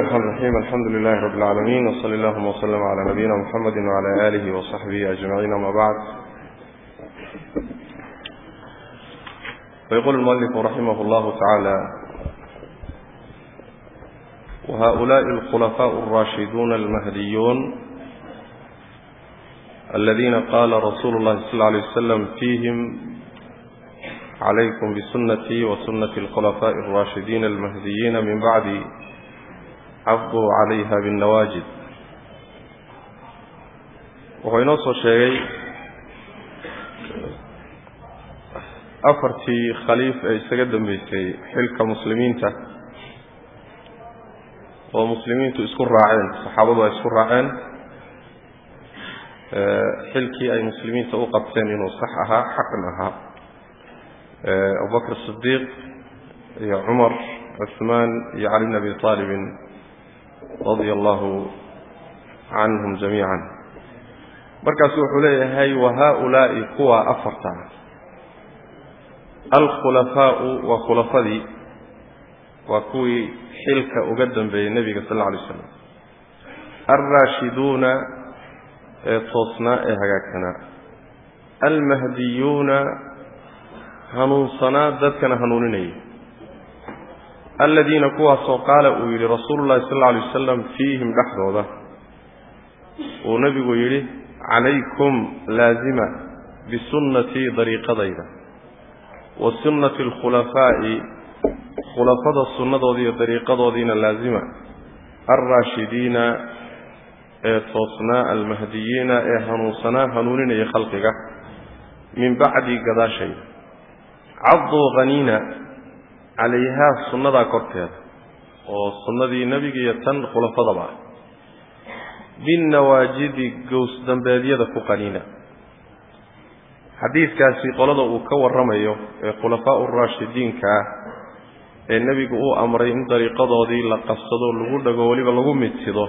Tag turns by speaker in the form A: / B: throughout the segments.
A: الرحمن الرحيم. الحمد لله رب العالمين وصلى اللهم وسلم على نبينا محمد وعلى آله وصحبه أجمعين ما بعد. ويقول المؤلف رحمه الله تعالى وهؤلاء الخلفاء الراشدون المهديون الذين قال رسول الله صلى الله عليه وسلم فيهم عليكم بسنتي وسنة الخلفاء الراشدين المهديين من بعد cafduu calayha binnawaajid. Wuxuu inoo soo sheegay afartii khaliif ee isaga dambeysay xilka muslimiinta oo muslimiintu isku raaceen saxaabadu ay isku raaceen xilkii ay muslimiinta u qabteen inuu sax ahaa xaqan ahaa. Abubakr sidiiq iyo cumar cuثmaan iyo cali bn abi aalibin radia allahu canhum jamiica markaasu wuxuu leeyahay wa haaulaa'i kuwa afarta. Alkhulafaau waa khulafadii waa kuwii xilka uga dambeeyey nebiga sal alla alay slam alraashiduuna ee toosnaa ee hagaagsanaa. Almahdiyuuna hanuunsanaa dadkana hanuuninayay aladiina kuwaasoo qaala uu yidhi rasuulu llahi sal alla alay wasalam fiihim dhexdooda. Uu nebigu yidhi calaykum laazima bisunnatii dariiqadayda wa sunnati alkhulafaa'i khulafada sunnadoodii iyo dariiqadoodiina laazima. Alraashidiina ee toosnaa almahdiyiina ee hanuunsanaa hanuuninaya khalqiga. Min bacdi gadaashayda caduu haniina calayhaa sunnadaa korkeeda oo sunnadii nebiga iyo tan khulafadaba. Ah binnawaajidi gows dambeedyada ku qaniina. Xadiidkaasi qolada uu ka warramayo ee khulafaau raashidiinka ah ee nebigu uu amray in dariiqadoodii la qabsado lagu dhago weliba lagu midsido.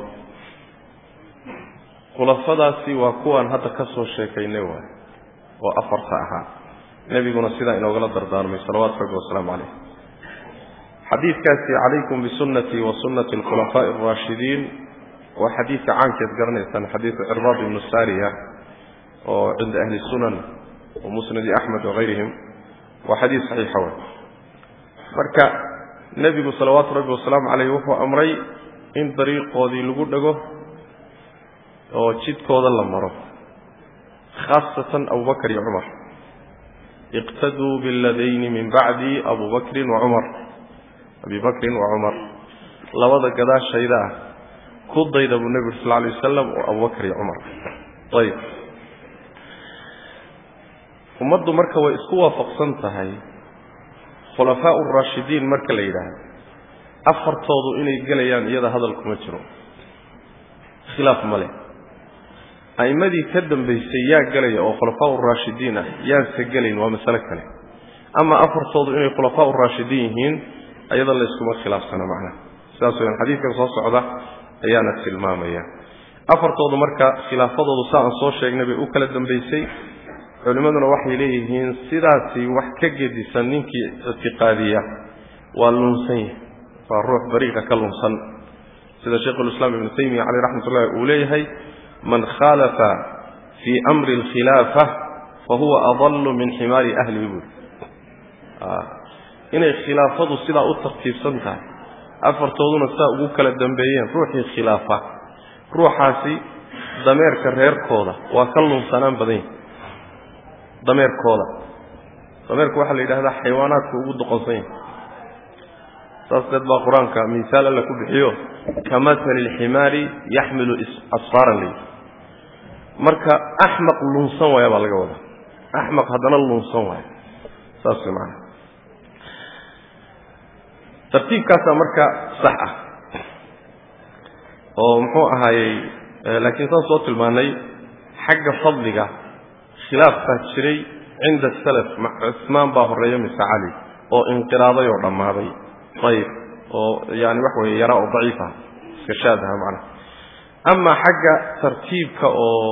A: Khulafadaasi waa kuwaan hadda ka soo sheekaynay waay oo afarta ahaa. Nebiguna sidaa inoogala dardaarmay. Salawaatu rabbi wasalaamu calayh xadiidkaasi calaykum bisunnatii wa sunnati alkhulafaa'i alraashidiin waa xadiidka caankeed garanaysaan xadiidu cirbaad ibnu saariya oo cinda ahli sunan wa musnadi axmed wakayrihim waa xadiid saxiixa wey marka nebigu salawaatu rabbi wasalaamu caleyh wuxuu amray in dariiqoodii lagu dhego oo jidkooda la maro khaasatan abubakar iyo cumar iqtaduu biladayni min bacdi abu bakrin wa cumar abi bakrin wa cumar labada gadaashayda ah ku dayda buu nebigu sal alay wasalam oo abubakar iyo cumar ayib ummaddu marka way isku waafaqsan tahay. Khulafaau raashidiin marka la yidhaahdo. Afartoodu inay gelayaan iyada hadal kuma jiro. Khilaaf ma leh. A'immadii ka dambaysay yaa gelaya oo khulafaau raashidiin ah yaanse gelayn waa masale kale. Ama afartoodu inay khulafaau raashidiin yihiin ayada layskuma khilaafsana macnaha. Sidaas weyaan xadiidkan soo socda ayaana tilmaamaya. Afartoodu marka khilaafadoodu saa aan soo sheegnay bay u kala dambaysay culimmaduna waxay leeyihiin sidaasi wax ka gedisan ninkii ictiqaadiya waa lunsan yahay waa ruux dariiqa ka lunsan. Sida sheikhulislaam ibnu taymiya caleyh raxmat ullahi uu leeyahay man khaalafa fii amri alkhilaafa fa huwa adallu min ximaari ahlihi. Buuri inay khilaafadu sidaa u tartiibsan tahay. Afartooduna sidaa ugu kala dambeeyeen ruuxii khilaafa. Ruuxaasi dameerka reerkooda waa ka lunsanaan badan yahi dameerkooda. Dameerka waxaa la yidhahdaa xayawaanaadka ugu doqonsan. Yahay saas deed baa qur'aanka misaal alla ku bixiyo. Ka matali alximaari yaxmilu asfaaran layidhi marka axmaq lunsan waaya baa laga wadaa. Axmaq haddana lunsan waaya. Saas way macana tartiibkaasaa marka sax ah. Oo muxuu ahaayey laakiin saan soo tilmaanay xagga fadliga khilaaf baa jiray cinda salaf cusmaan baa horreeya mise cali oo inqiraaday oo dhammaaday. Ayib oo yaani wax weeye yaraa oo daciif ah iska shaadaha macnaha amaa xagga tartiibka oo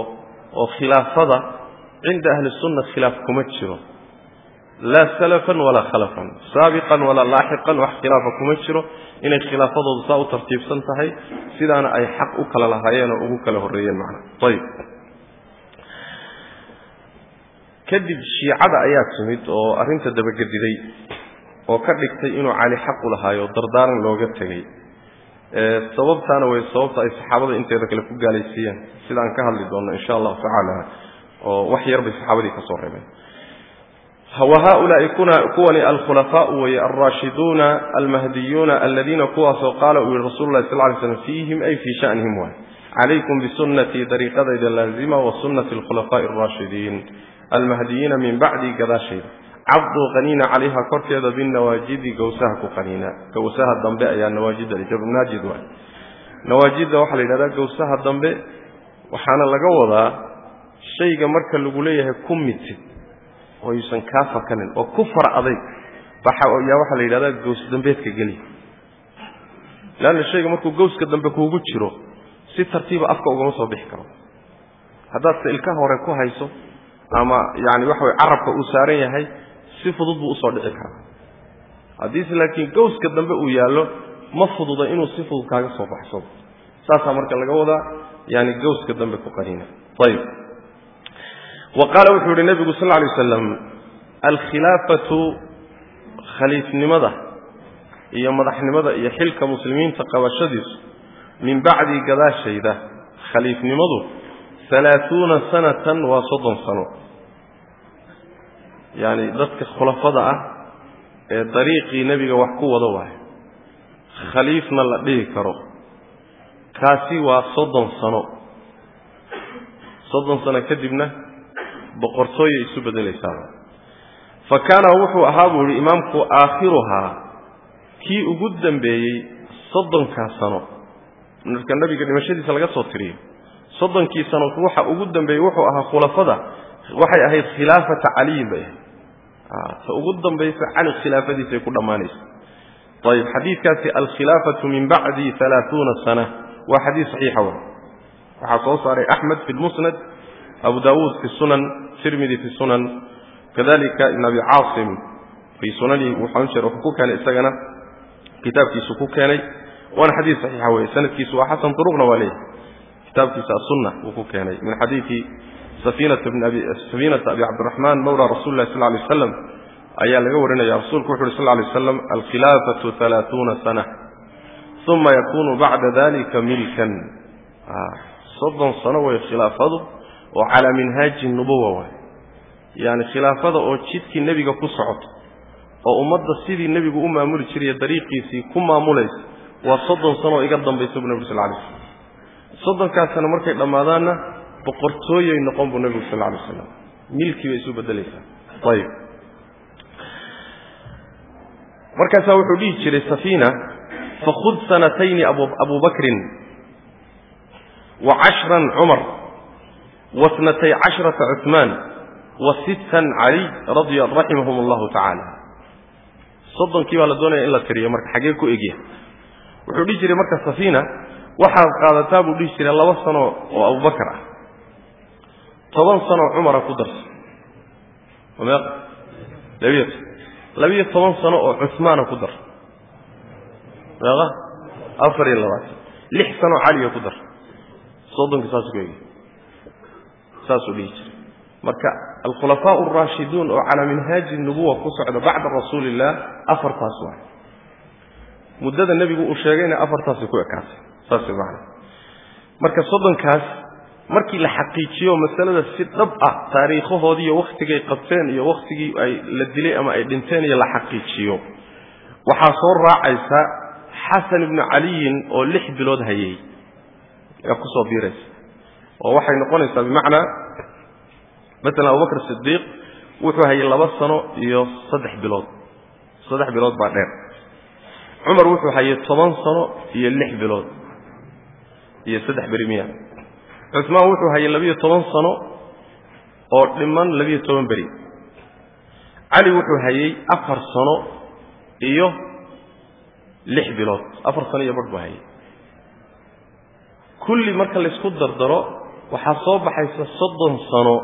A: oo khilaafada cinda ahli sunna khilaaf kuma jiro laa salafan walaa khalafan saabiqan walaa laaxiqan wax khilaafa kuma jiro. inay khilaafadoodu saa u tartiibsan tahay sidaana ay xaq u kala lahaayeen oo ugu kala horreeyeen macna. Ayib kadib shiicada ayaa timid oo arrinta dabagediday oo ka dhigtay inuu cali xaq u lahaayo dardaaran looga tegey. Sababtaana way sababta ay saxaabada inteeda kale ku gaalaysiiyeen. Sida aan ka hadli doonno insha allahu tacaala oo wax yar bay saxaabadii ka soo reebeen wa haulaai kuwani alkhulafaau weye alraashiduuna almahdiyuuna aladiina kuwaasoo qaala uu yihi rasul lahi sal lay slam fiihim ay fii shanihim waay calaykum bisunnatii dariiqadayda laazima wa sunnati alkhulafaa'i alraashidiin almahdiyiina min bacdi gadaashayda cabduu qaniina calayha korkeeda binawaajidi gawsaha ku qaniina gawsaha dambe ayaa nawaajida jabnaajid waay nawaajidda waxaa la yidhahdaa gawsaha dambe waxaana laga wadaa shayga marka lagu leeyahay ku mitid oo yuusan kaa fakanin oo ku far adayg yaa waxaa la yidhahdaa gaws dambeedka geli. Leanna shayga markuu gawska dambe kuugu jiro si tartiiba afka ugama soo bixi karo. Haddaadse ilka hore ku hayso ama yani waxa way carabka uu saaran yahay si fudud buu u soo dhici karaa. Haddiise laakiin gawska dambe uu yaallo ma fududa inuu si fudud kaaga soo baxsado. Saasaa marka laga wadaa yani gawska dambe ku qaniina ayib wa qaala wuxuu yihi nebigu sal lla alay wasalam alkhilaafatu khaliifnimada iyo madaxnimada iyo xilka muslimiinta qabashadiisu min bacdi gadaashayda khaliifnimadu alaauuna sanatan waa soddon sano yacani dadka khulafada ah ee dariiqii nebiga wax ku wada waayo khaliifna la dhihi karo kaasi waa soddon sano soddon sano kadibna boqortooyay isu beddelaysaaba fa kaana wuxuu ahaa buu yihi imaamku aakhiruhaa kii ugu dambeeyey soddonkaa sano. Marka nebiga dhimashadiisa laga soo tiriyo soddonkii sano ruuxa ugu dambeeyey wuxuu ahaa khulafada waxay ahayd khilaafata caliyin bay ahayd. Ta ugu dambaysa cali khilaafadiisay ku dhammaanaysa. Ayib xadiidkaasi alkhilaafatu min bacdi alaauuna sana waa xadiis saxiixa wa waxaa soo saaray axmed fi lmusnad abu daawuud fi sunan tirmidi fi sunan kadalika ibn abi caasim fii sunanihi wuxuu jeer wuxuu ku keenay isagana kitaabkiisu ku keenay waana xadiis saxiixa weye sanadkiisu waa xasan duruqna waa leeyahy kitaabkiisa asunna uu ku keenay. Min xadiidi safiinata abi cabdiraxmaan mawla rasuli lah sal lay waslam ayaa laga warinaya rasuulku wuxu uhi sal lay waslam alkhilaafatu alaauuna sana uma yakunu bacda dalika milkan. Soddon sano way khilaafadu oo calaa minhaaji nubuwa waay. Yani khilaafada oo jidkii nebiga ku socoto oo ummadda sidii nebigu u maamuli jirayo dariiqiisii ku maamulaysa waa soddon sano oo iga dambaysa bu nebi sal lay slam soddonkaas sano markay dhammaadaanna boqortooyay noqon buu nebigu sal lay waslam milkii bay isu beddelaysaa. Ayib. Markaasaa wuxuu dhihi jiray safiina fakhud sanatayni abu bakrin wa cashran cumar wa snatay cashrata cuثmaan wa sittan cali radia raximahum allahu tacaala soddonkii baa la doonaya in la tiriyo marka xaggee ku egya wuxuu dhihi jiray marka safiina waxaad qaadataa buu dhihi jiray laba sano oo abubakar ah toban sanoo cumara ku darso meeq labiyo toban sano oo cuhmaana ku dar meeqa afar iyo labaatan lix sanoo caliga ku dar soddonka saasuu ku egi saasuu dhihi jiray. Marka alkhulafaau alraashiduun oo calaa minhaaji nubuwa ku socda bacda rasuuli illah afartaas waay muddada nebigu uu sheegayna afartaasay ku ekaatay. Saas maana marka soddonkaas markii la xaqiijiyo masalada si dhab ah taariikhahoodii iyo wakhtigay qabteen iyo wakhtigii ay la dilay ama ay dhinteen iyo la xaqiijiyo waxaa soo raacaysa xasan ibnu caliyin oo lix bilood hayay. Yaa ku soo biiraysa oo waxay noqonaysaa bimacnaa masalan abubakr sidiiq wuxuu hayay laba sano iyo saddex bilood. Saddex bilood baa dheer. Cumar wuxuu hayay toban sano iyo lix bilood. Iyo saddex beri miya cusmaan wuxuu hayay labiyo toban sano oo dhiman labiyo toban beri. Cali wuxuu hayay afar sano iyo lix bilood. Afar sano iyo barh buu hayay. Kulli marka laysku dardaro waxaa soo baxaysa soddon sano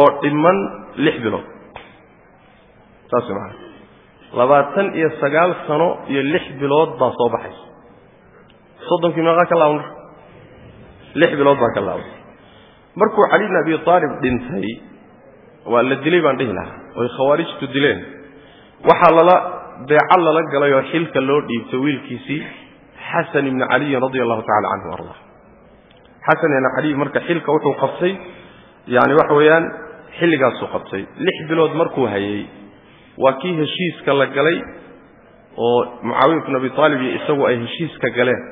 A: oo dhiman lix bilood. Saas maana labaatan iyo sagaal sano iyo lix bilood baa soo baxaysa. Soddonkii meeqaa ka laaban lix bilood baa ka laaban. Markuu cali bn abi aalib dhintay waa la dilay baan dhihi lahaa oy khawaarijtu dileen. Waxaa lala beeco lala galay oo xilka loo dhiibtay wiilkiisii xasan ibni caliyin radia allahu tacala canhu arda xasan caliy marka xilka wuxuu qabtay yani waxa weeyaan xilligaasuu qabtay. Lix bilood markuu hayay waa kii heshiiska la galay oo mucaawiya bn abi aalib iyo isagu ay heshiiska galeen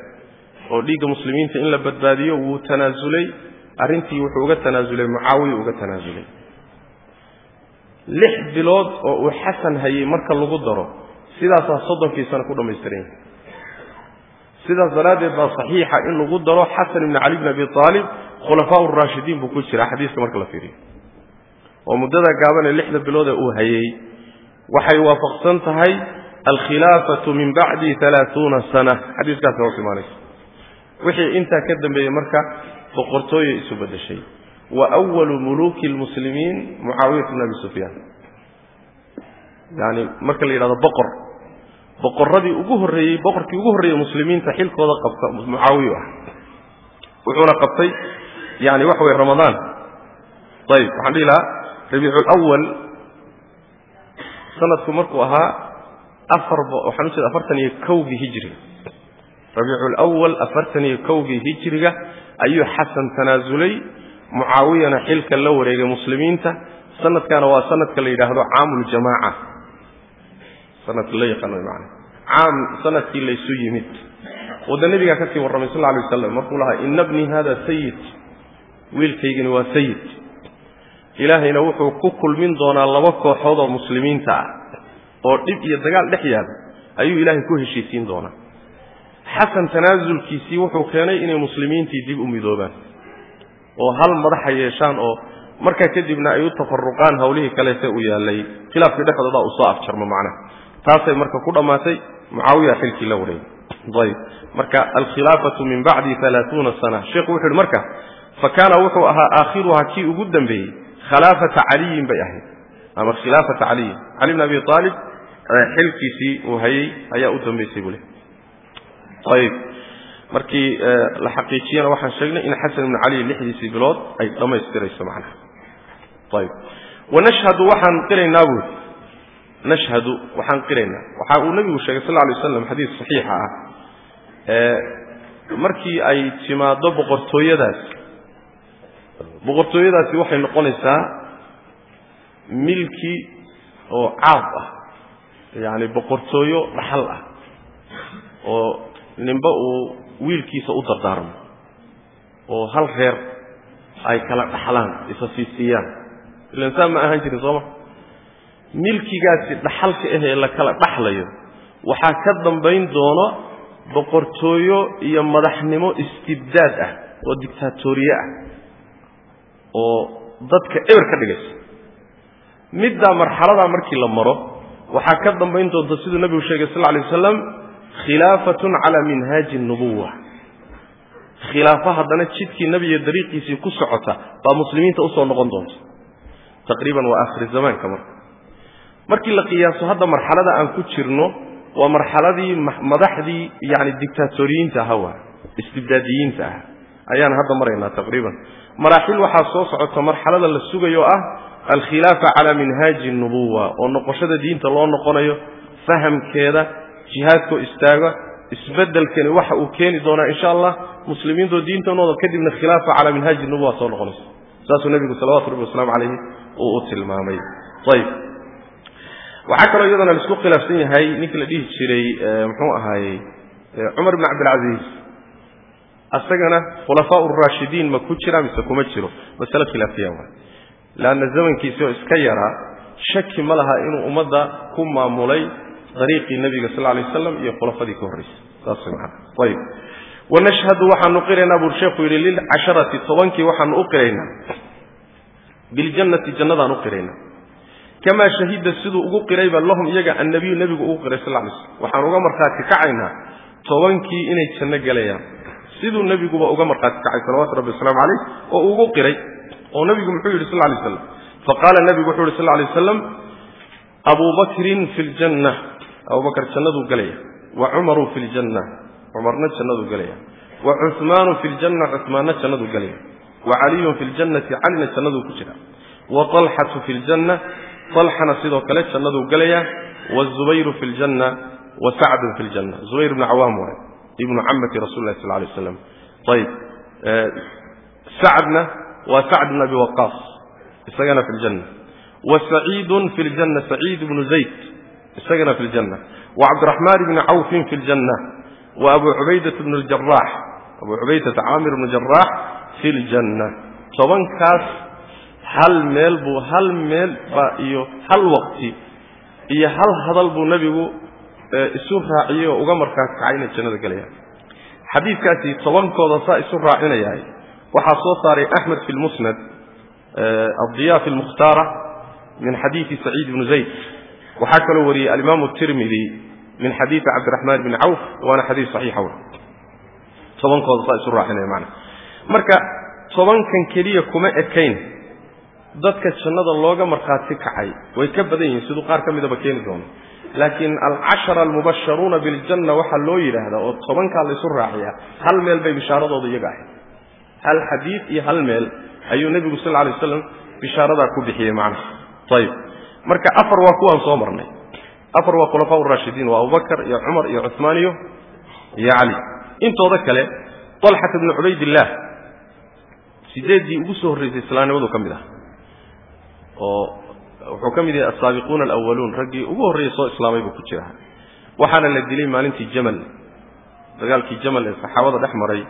A: oo dhiigga muslimiinta in la badbaadiyo wuu tanaasulay arrintii wuxuu uga tanaasulay mucaawiya uga tanaasulay lix bilood oo uu xasan hayay marka lagu daro sidaasaa soddonkii sano ku dhammaystiran yahay sidaas daraaddeed baa saxiixa in lagu daro xasan ibni cali bn abi aalib khulafaa raashidiin buu ku jira xadiiska marka la fiiriyo. Oo muddada gaaban ee lixda bilood ee uu hayay. Waxay waafaqsan tahay alkhilaafatu min bacdi alaauuna sana. Xadiiskaasi hoos imaanaysa wixii intaa ka dambeeyey marka boqortooyay isu beddeshay. Wa walu muluuki lmuslimiin mucaawiyat bn abi sufyaan. Yani marka la yidhahdo boqor boqorradii ugu horreeyey boqorkii ugu horreeyey muslimiinta xilkooda qabta mucaawiyu ah. Wuxuuna qabtay yani waxa weye ramadaan. Ayib waxaan dhihi lahaa rabiiculawal sanadku markuu ahaa afar waxaan ujeeda afartan iyo kowgii hijriga. Rabiiculawal afartan iyo kowgii hijriga ayuu xasan tanaasulay mucaawiyana xilka la wareegay muslimiinta. Sanadkana waa sanadka la yidhaahdo caamuljamaaca sanadka la yaqaano maana caam sannadkii laysu yimid. Wada nebigaa ka sii warramay sal alay waslam markuu lahaa ina bnii hada sayid wiilkaygani waa sayid ilaahayna wuxuu ku kulmin doonaa laba kooxood oo muslimiinta ah oo dhib iyo dagaal dhex yaal ayuu ilaahay ku heshiisiin doonaa. Xasan tanaasulkiisii wuxuu keenay inay muslimiintii dib u midoobaan oo hal madaxa yeeshaan oo markaa kadibna ay u tafaruqaan hawlihii kaleete u yaallay khilaafkii dhexdooda uu soo afjarmo macnaha taasay marka ku dhammaatay mucaawiya xilkii la wareegay. Ayb marka alkhilaafatu min bacdi alaauuna sana. Sheikhu wuxu uhi marka fa kaana wuxuu ahaa aakhiruhaa kii ugu dambeeyey khilaafata caliyin bay ahayd. Ama khilaafata caliyin cali bn abi aalib xilkiisii uu hayey ayaa u dambaysay buu le ayb markii la xaqiijiyana waxaan sheegnay in xasan ibnu cali lixdiisii bilood ay dhammaystirayso macnaha. Ayb wanashhadu waxaan qiraynaa buuri nashhadu waxaan qiraynaa waxa uu nebigu sheegay sal alay waslam xadiis saxiixa ah. Markii ay timaaddo boqortooyadaas boqortooyadaasi waxay noqonaysaa milki oo caab ah. Yacani boqortooyo dhaxal ah. Oo ninba uu wiilkiisa u dardaarmo. Oo hal reer ay kala dhaxlaan isa siisiiyaan ilan saa ma ahaan jirin sooma milkigaasi dhaxalka ahee la kala dhaxlayo waxaa ka dambayn doono boqortooyo iyo madaxnimo istibdaad ah oo dictaatoriye ah oo dadka eber ka dhigaysa middaa marxaladaa markii la maro waxaa ka dambayn doonta siduu nebigu sheegay sal alay wasalam khilaafatun calaa minhaaji nubuwa khilaafo haddana jidkii nebiga dariiqiisii ku socota baa muslimiinta u soo noqon doonta. Taqriiban waa akhri zamaanka marka markii la qiyaaso hadda marxalada aan ku jirno waa marxaladii madaxdii yani dictaatoriyiinta aha waa istibdaadiyiinta ah ayaan hadda maraynaa taqriiban. Maraaxil waxaa soo socota marxalada la sugayo ah alkhilaafa calaa minhaaji nubuwa oo noqoshada diinta loo noqonayo fahamkeeda jihaadkoo istaaga isbedelkani waxa uu keeni doonaa insha allah muslimiintoo diintanooda kadibna khilaafa calaa minhaaji nubuwa soo noqonaysa saasuu nebigu salawatu rabbi wasalaamu calayhi uu u tilmaamay. Ayb waxaa kaloo iyadana la isku khilaafsan yahay ninkii la dhihi jiray muxuu ahaayey cumar bn cabdilcaziiz asagana khulafaa raashidiin ma ku jira mise kuma jiro? Masale khilaafiya waay leanna zamankiisi oo iska yaraa shaki ma laha inuu ummadda ku maamulay dariiqii nebiga sal lay waslam iyo khulafadii ka horraysay saas maa ayb wanashhadu waxaanu qiraynaa buu sheekhu yidhi lilcasharati tobankii waxaanu u qiraynaa biljannati jannadaan u qiraynaa kamaa shahida siduu ugu qirayba lahum iyaga annabiyu nebigu ugu qiray sal lay slm waxaan uga markhaati kacaynaa tobankii inay janno gelayaan siduu nebiguba uga markhaati kacay salawatu rabbi wasalaamu calayh oo ugu qiray oo nebigu muxuu yidhi sal lay slam faqaala nebigu wuxuu yidhi sal lay waslam abu bakrin fi ljanna abubakar jannaduu gelaya wa cumaru fi ljanna cumarna jannaduu gelaya wa cuhmaanu fi ljanna cuhmaanna jannaduu gelaya wa caliyun fi ljannati calina jannaduu ku jira. Wa talxatu fi ljanna talxana sidoo kale jannaduu gelaya wazubayru fi ljanna wa sacdun fi ljanna zubayr ibnu cawaam waay ibnu camati rasuli lah sal lay aslam ayib sacdna waa sacd bn abi waqaas isagana fi ljanna wa saciidun fi ljanna saciid ibnu zayd isagana fi ljanna wa cabdiraxmaan ibni cawfin fi ljanna wa abu cubaydat bn ljarax abu cubaydata caamir bnu jaraax fi ljanna tobankaas hal meel buu hal meel ba iyo hal waqti iyo hal hadal buu nebigu isu raaciyey oo uga markaa kacay inay jannada gelayaan xadiidkaasi tobankooda saa isu raacinayahay waxaa soo saaray axmed fi lmusnad addiya fi lmukhtaara min xadiidi saciid bni zayd. Waxaa kaloo wariyey alimaamu tirmidi min xadiidi cabdiraxmaan bni cawf waana xadiis saxiixa w tobankooda saa isu raacinaya mana marka tobankan keliya kuma ekayn dadka jannada looga markhaati kacay. Way ka badan yihiin siduu qaar ka midaba keeni doono. Laakiin alcashara almubasharuuna biljanna waxaa loo yidhaahdaa oo tobankaa laysu raaciyaa hal meel bay bishaaradooda iyaga ahayd. Hal xadiid iyo hal meel ayuu nebigu sal alay waslam bishaaradaa ku bixiyey macnaha. Ayib marka afar waa kuwaan soo marnay. Afar waa khulafaa urashidiin waa abubakar iyo cumar iyo cuhmaan iyo iyo cali intooda kale talxata bnu cubaydillaah sideeddii ugu soo horraysay islaamnimadu ka mid ah oo wuxuu ka mid yahay asaabiquuna alawaluun raggii ugu horreeyey soo islaamay buu ku jira. Waxaana la dilay maalintii jamal. Dagaalkii jamal ee saxaabada dhex maray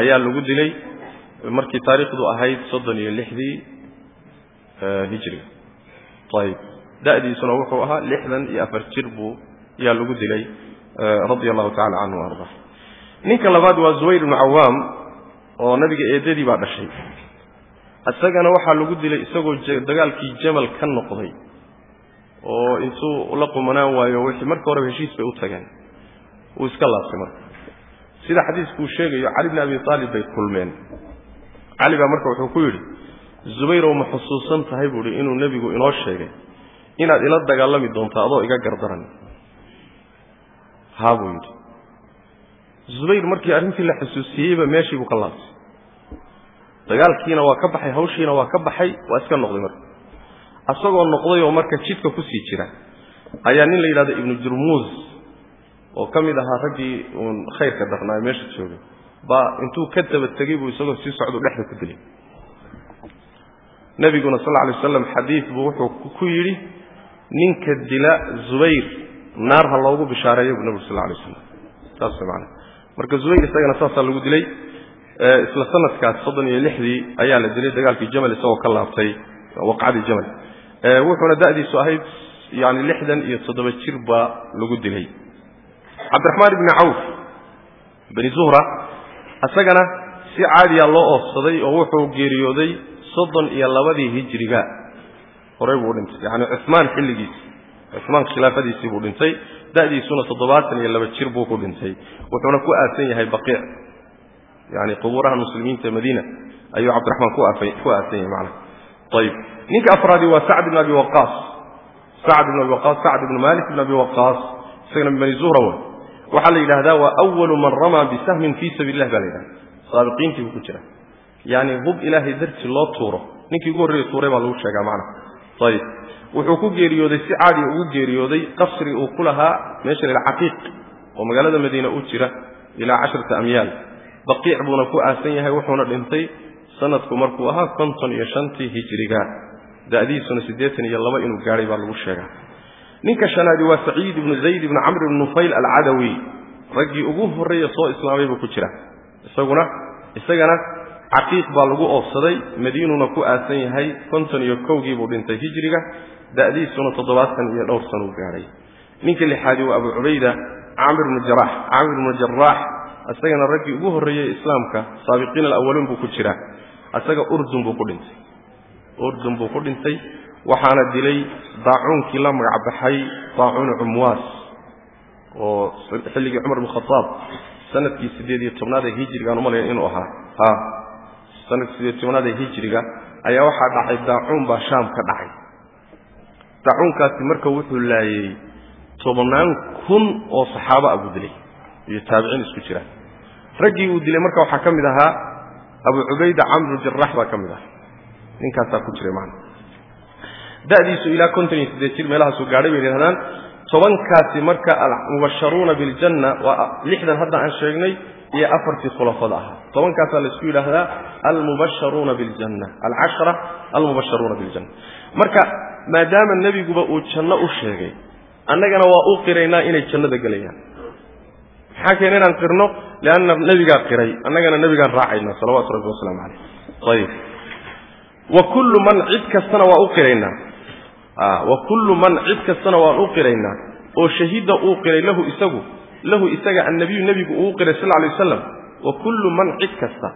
A: ayaa lagu dilay markii taariikhdu ahayd soddon iyo lixdii hijriga ayib da'diisuna wuxuu ahaa lixdan iyo afar jir buu yaa lagu dilay radia allahu tacala canhu arda. Ninka labaad waa zubayr ibnu cawaam oo nabiga eedadii baa dhashay isagana waxaa lagu dilay isagoo dagaalkii jamal ka noqday oo intuu la qumanaan waayo wixii marka horeba heshiis bay u tageen. Wuu iska laabtay marka. Sida xadiiskuu sheegayo cali bni abi aalib bay kulmeen. Cali baa marka wuxuu ku yidhi zubayrow ma xusuusan tahay buu ihi inuu nebigu inoo sheegay. Inaad ila dagaalami doonto adoo iga gardaran. Haa buu yidhi. Zubayr markii arrintii la xusuusiyeyba meeshii buu ka laabtay dagaalkiina waa ka baxay hawshiina waa ka baxay waa iska noqday marka. Asagoo noqday oo marka jidka ku sii jira ayaa nin la yidhahdo ibnu jurmuus oo ka mid ahaa raggii uun khayrka darnaa ee meesha joogay. Baa intuu ka daba tegey buu isagoo sii socdu dhexda ku dilay. Nebiguna sal alay waslam xadiid buu wuxuu ku yidhi ninka dila zubayr naar ha loogu bishaareeyo buu nebigu sal alay waslam saas maana marka zubayr isagana saasaa lagu dilay isla sanadkaas soddon iyo lixdii ayaa la dilay dagaalkii jamal isagoo ka laabtay waqcadii jamal. Wuxuuna da'diisu ahayd yani lixdan iyo toddoba jir baa lagu dilay. Cabdiraxmaan ibni cawf bani zuhra isagana si caadiya loo oofsaday oo wuxuu geeriyooday soddon iyo labadii hijriga. Horey buu dhintay yani cumaan xilligiisi cumaan khilaafadiisii buu dhintay. Da'diisuna toddobaatan iyo laba jir buu ku dhintay. Wuxuuna ku aasan yahay baqiic yani qubuuraha muslimiinta madiina ayuu cabdiraxmaan ku aasan yahay macna ayib ninka afraadi waa sacd ibn abi waqaas sacd ibn abi waqaas sacd ibn malik ibn abi waqaas isagana bani zuhra wey waxaa la yidhahdaa waa awalu man ramaa bisahmin fii sabiil lah baa la yidhahda saabiqiintii buu ku jira yani hub ilaahay darti loo tuuro. Ninkii ugu horreeya tuuray baa lagu sheegaa macna ayib wuxuu ku geeriyooday si caadiya ugu geeriyooday qasri uu ku lahaa meesha la caqiiq oo magaalada madiina u jira ilaa casharata amyaal baqiic buuna ku aasan yahay wuxuuna dhintay sanadku markuu ahaa konton iyo shantii hijriga da'diisuna siddeetan iyo laba inuu gaadhay baa lagu sheegaa. Ninka shanaadi waa saciid ibnu zayd ibnu camr ibn nufayl alcadawi. Raggii ugu horreeya soo islaamay buu ku jira. Isaguna isagana caqiiq baa lagu oofsaday madiinuna ku aasan yahay konton iyo kowgii buu dhintay hijriga da'diisuna toddobaatan iyo dhowr sana u gaadhay ninka lixaadi waa abu cubayda camir ibnu jarax camir ibnu jaraax isagana raggii ugu horreeyey islaamka saabiqiin alawaluun buu ku jiraa. Isaga urdun buu ku dhintay. Urdun buu ku dhintay waxaana dilay daacuunkii la magacbaxay daacuunu cumwaas oo xilligii cumar bn sannadkii siddeed iyo tobnaad ee hijrigaan umalaya inuu ahaa. Ha sannadkii sideed tobnaad ee hijriga ayaa waxaa dhacay daacuun baa shaam ka dhacay. Dacuunkaasi marka wuxuu laayey tobannaan kun oo saxaabo ah buu dilay iyo taabiciin isku jiraan raggii uu dilay marka waxaa ka mid ahaa abu cubayda camru jarax baa ka mid ahaa ninkaasaa ku jiray macna. Da'diisu ilaa konton iyo siddeed jir meelahaasuu gaadhay bay yidhahdaan tobankaasi marka almubasharuuna biljanna waa lixdan hadda aan sheegnay iyo afartii khulafada ahaa. Tobankaasaa la isku yidhaahdaa almubasharuuna biljanna. Alcashara almubasharuuna biljanna. Marka maadaama nebiguba uu janno u sheegay annagana waa u qiraynaa inay jannada gelayaan maxaa keena inaan qirno lianna nebigaa qiray annagana nebigaan raacayna salawatu rabbi wasalaamu caleyh ayib wa kullu man cid kastana waa u qiraynaa wa kullu man cid kastana waan u qiraynaa oo shahida uu qiray lahu isagu lahu isaga annabiyu nebigu uu qiray sal lay wasalam wa kullu man cid kasta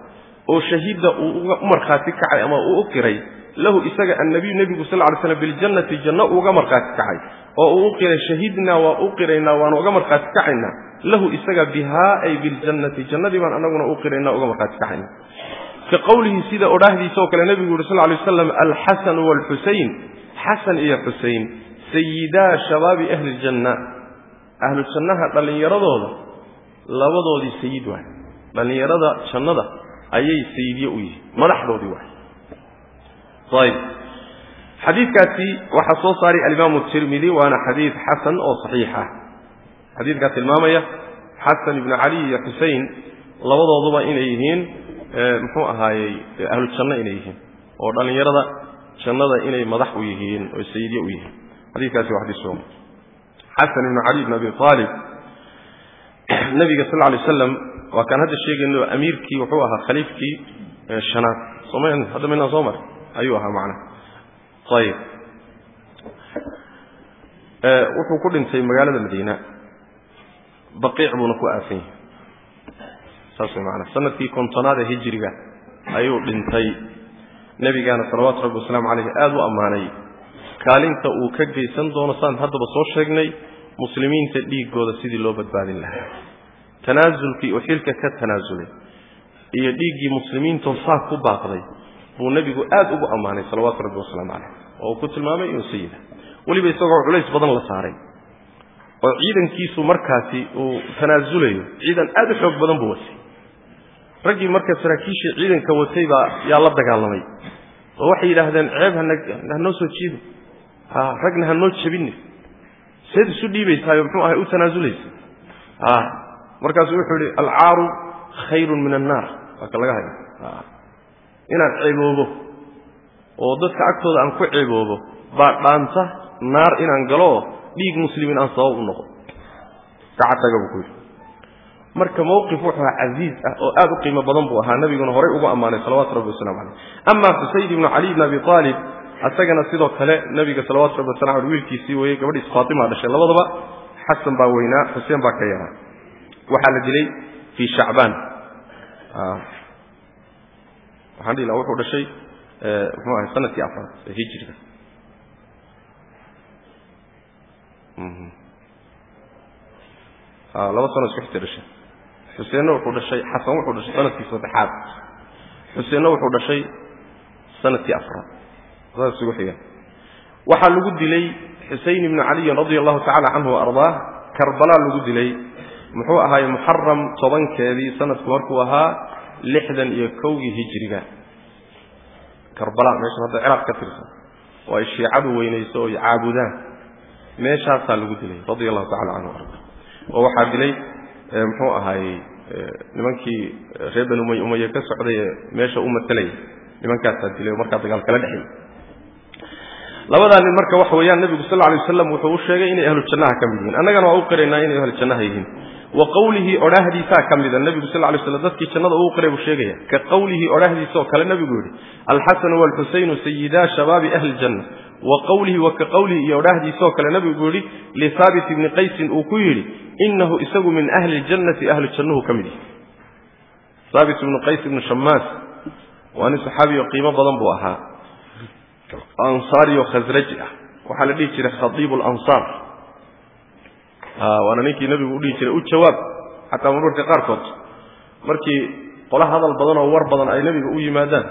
A: oo shahida uu u markhaati kacay ama uu u qiray lahu isaga annabiyu nebigu sal lay slam biljannati janno uuga markhaati kacay oo uu u qiray shahidnaa waa u qiraynaa waanu uga markhaati kacaynaa lahu isaga bihaa ay biljannati jannadii baan anaguna u qiraynaa uga markhaati kacayna ka qowlihi sida odhaahdiisa oo kale nebigu yuhi sal lay waslam alxasanu waalxusayn xasan iyo xusein sayidaa shabaabi ahli ljanna ahlu jannaha dhallinyaradooda labadoodii sayid waay. Dhallinyarada jannada ayay sayidye u yihiin madaxdoodii waay. Ayib xadiidkaasi waxaa soo saaray alimaamu tirmidi waana xadiid xasan oo saxiix ah xadiidkaa tilmaamaya xasan ibnu cali iyo xusein labadooduba inay yihiin muxuu ahaayey ahlu janno inay yihiin oo dhallinyarada jannada inay madax u yihiin oo sayidye u yihiin. Xadiikaasi waa xadiis sooma xasan ibnu cali ibn abi aalib nabiga sal lla alay waslam waa kaan hadda sheegayno amiirkii wuxuu ahaa khaliifkii shanaad. Sooma hadda midnaan soo maray ayuu ahaa macnaha. Ayib wuxuu ku dhintay magaalada madiina baqiic buuna ku aasan yahay. Saas way maanaa sannadkii kontonaad ee hijiriga ayuu dhintay. Nebigaana salawaatu rabbi wasalaamu caleyh aada u ammaanay. Kaalinta uu ka geysan doono saan haddaba soo sheegnay muslimiinta dhiiggooda sidii loo badbaadin lahaa. Tanaasulkii uu xilka ka tanaasulay iyo dhiiggii muslimiintoo saa ku baaqday buu nebigu aad ugu ammaanay salawaatu rabbi wasalaamu caleyh oo uu ku tilmaamay inuu sayida weliba isagoo culays badan la saaray oo ciidankiisu markaasi uu tanaasulayo ciidan aad u xoog badan buu watay. Raggii marka saraakiishii ciidanka watay baa yaa la dagaalamay oo waxay yidhaahdeen ceeb hanoo soo jiido ragna hanoo jabine seed isu dhiibaysaayo muxuu ahay u tanaasulaysa markaasuu wuxuu yihi alcaaru khayrun min annaar waa ka laga haya inaan ceeboobo oo dadka agtooda aan ku ceeboobo baa dhaanta naar inaan galooo dhiig muslimiin aan sabab u noqo. Gacataga buu ku yidhi. Marka mawqif wuxuu ahaa casiiz ah oo aad u qiimo badan buu ahaa nabiguna horay ugu ammaanay salawatu rabbi wasalamu caleyh amaa xusayn ibnu cali ibn abi aalib isagana sidoo kale nabiga salawatu rabbi wasalam aleh wiilkiisii weeyey gabadhiis faatima dhashay labadaba xasan baa weynaa xuseen baa ka yaraa. Waxaa la dilay fii shacbaan. Waxaan dhihi laha wuxuu dhashay muxuu ahay sannadkii afraad ee hijriga laba sano isku xigtay dhashay xuseenna wuxuu dhashay xasan wuxuu dhashay sannadkii saddexaad xuseenna wuxuu dhashay sannadkii afraad. Saas isugu xigaan. Waxaa lagu dilay xuseyn ibnu caliyin radia allahu tacala canhu wa karbalaa lagu dilay. Muxuu ahaaye muxaram tobankeedii sanadku markuu ahaa lixdan iyo kowgii hijiriga karbala meeshan hadda ciraaq ka tirsan. Oo ay shiicadu weynayso oo caabudaan meeshaasaa lagu dilay radia allahu tacala canhu wa ardaa oo waxaa dilay muxuu ahaayey nimankii reer bani umay umaye ka socday ee meesha u matelaya nimankaasaa dilay oo markaa dagaal kala dhexeeyey labadaa nin marka waxa weeyaan nebigu sal lla alay waslam wuxuu u sheegay inay ahlu jannaha ka mid yihiin. Annagana waa u qiraynaa inay ahlu jannaha yihiin wa qowlihi odhaahdiisaa ka mida nebigu sal lay slam dadkii jannada uu qiray buu sheegaya. Ka qowlihi odhaahdiisa oo kale nebigu yidhi alxasanu waalxusaynu sayidaa shabaabi ahli ljanna wa qowlihi wa ka qowlihi iyo odhaahdiisaoo kale nebigu yidhi lithaabit ibni qaysin uu ku yidhi inahu isagu min ahli ljannati ahlu jannuhu ka mid yahi haabit ibnu qays ibnu shamaas waa nin saxaabiyo qiimo badan buu ahaa. Ansaariyo khasraji ah. Waxaa la dhihi jiray khadiibu lansaar waana ninkii nebigu u dhihi jiray u jawaab xataa marmarka qaarkood. Markii qola hadal badan oo war badan ay nebiga u yimaadaan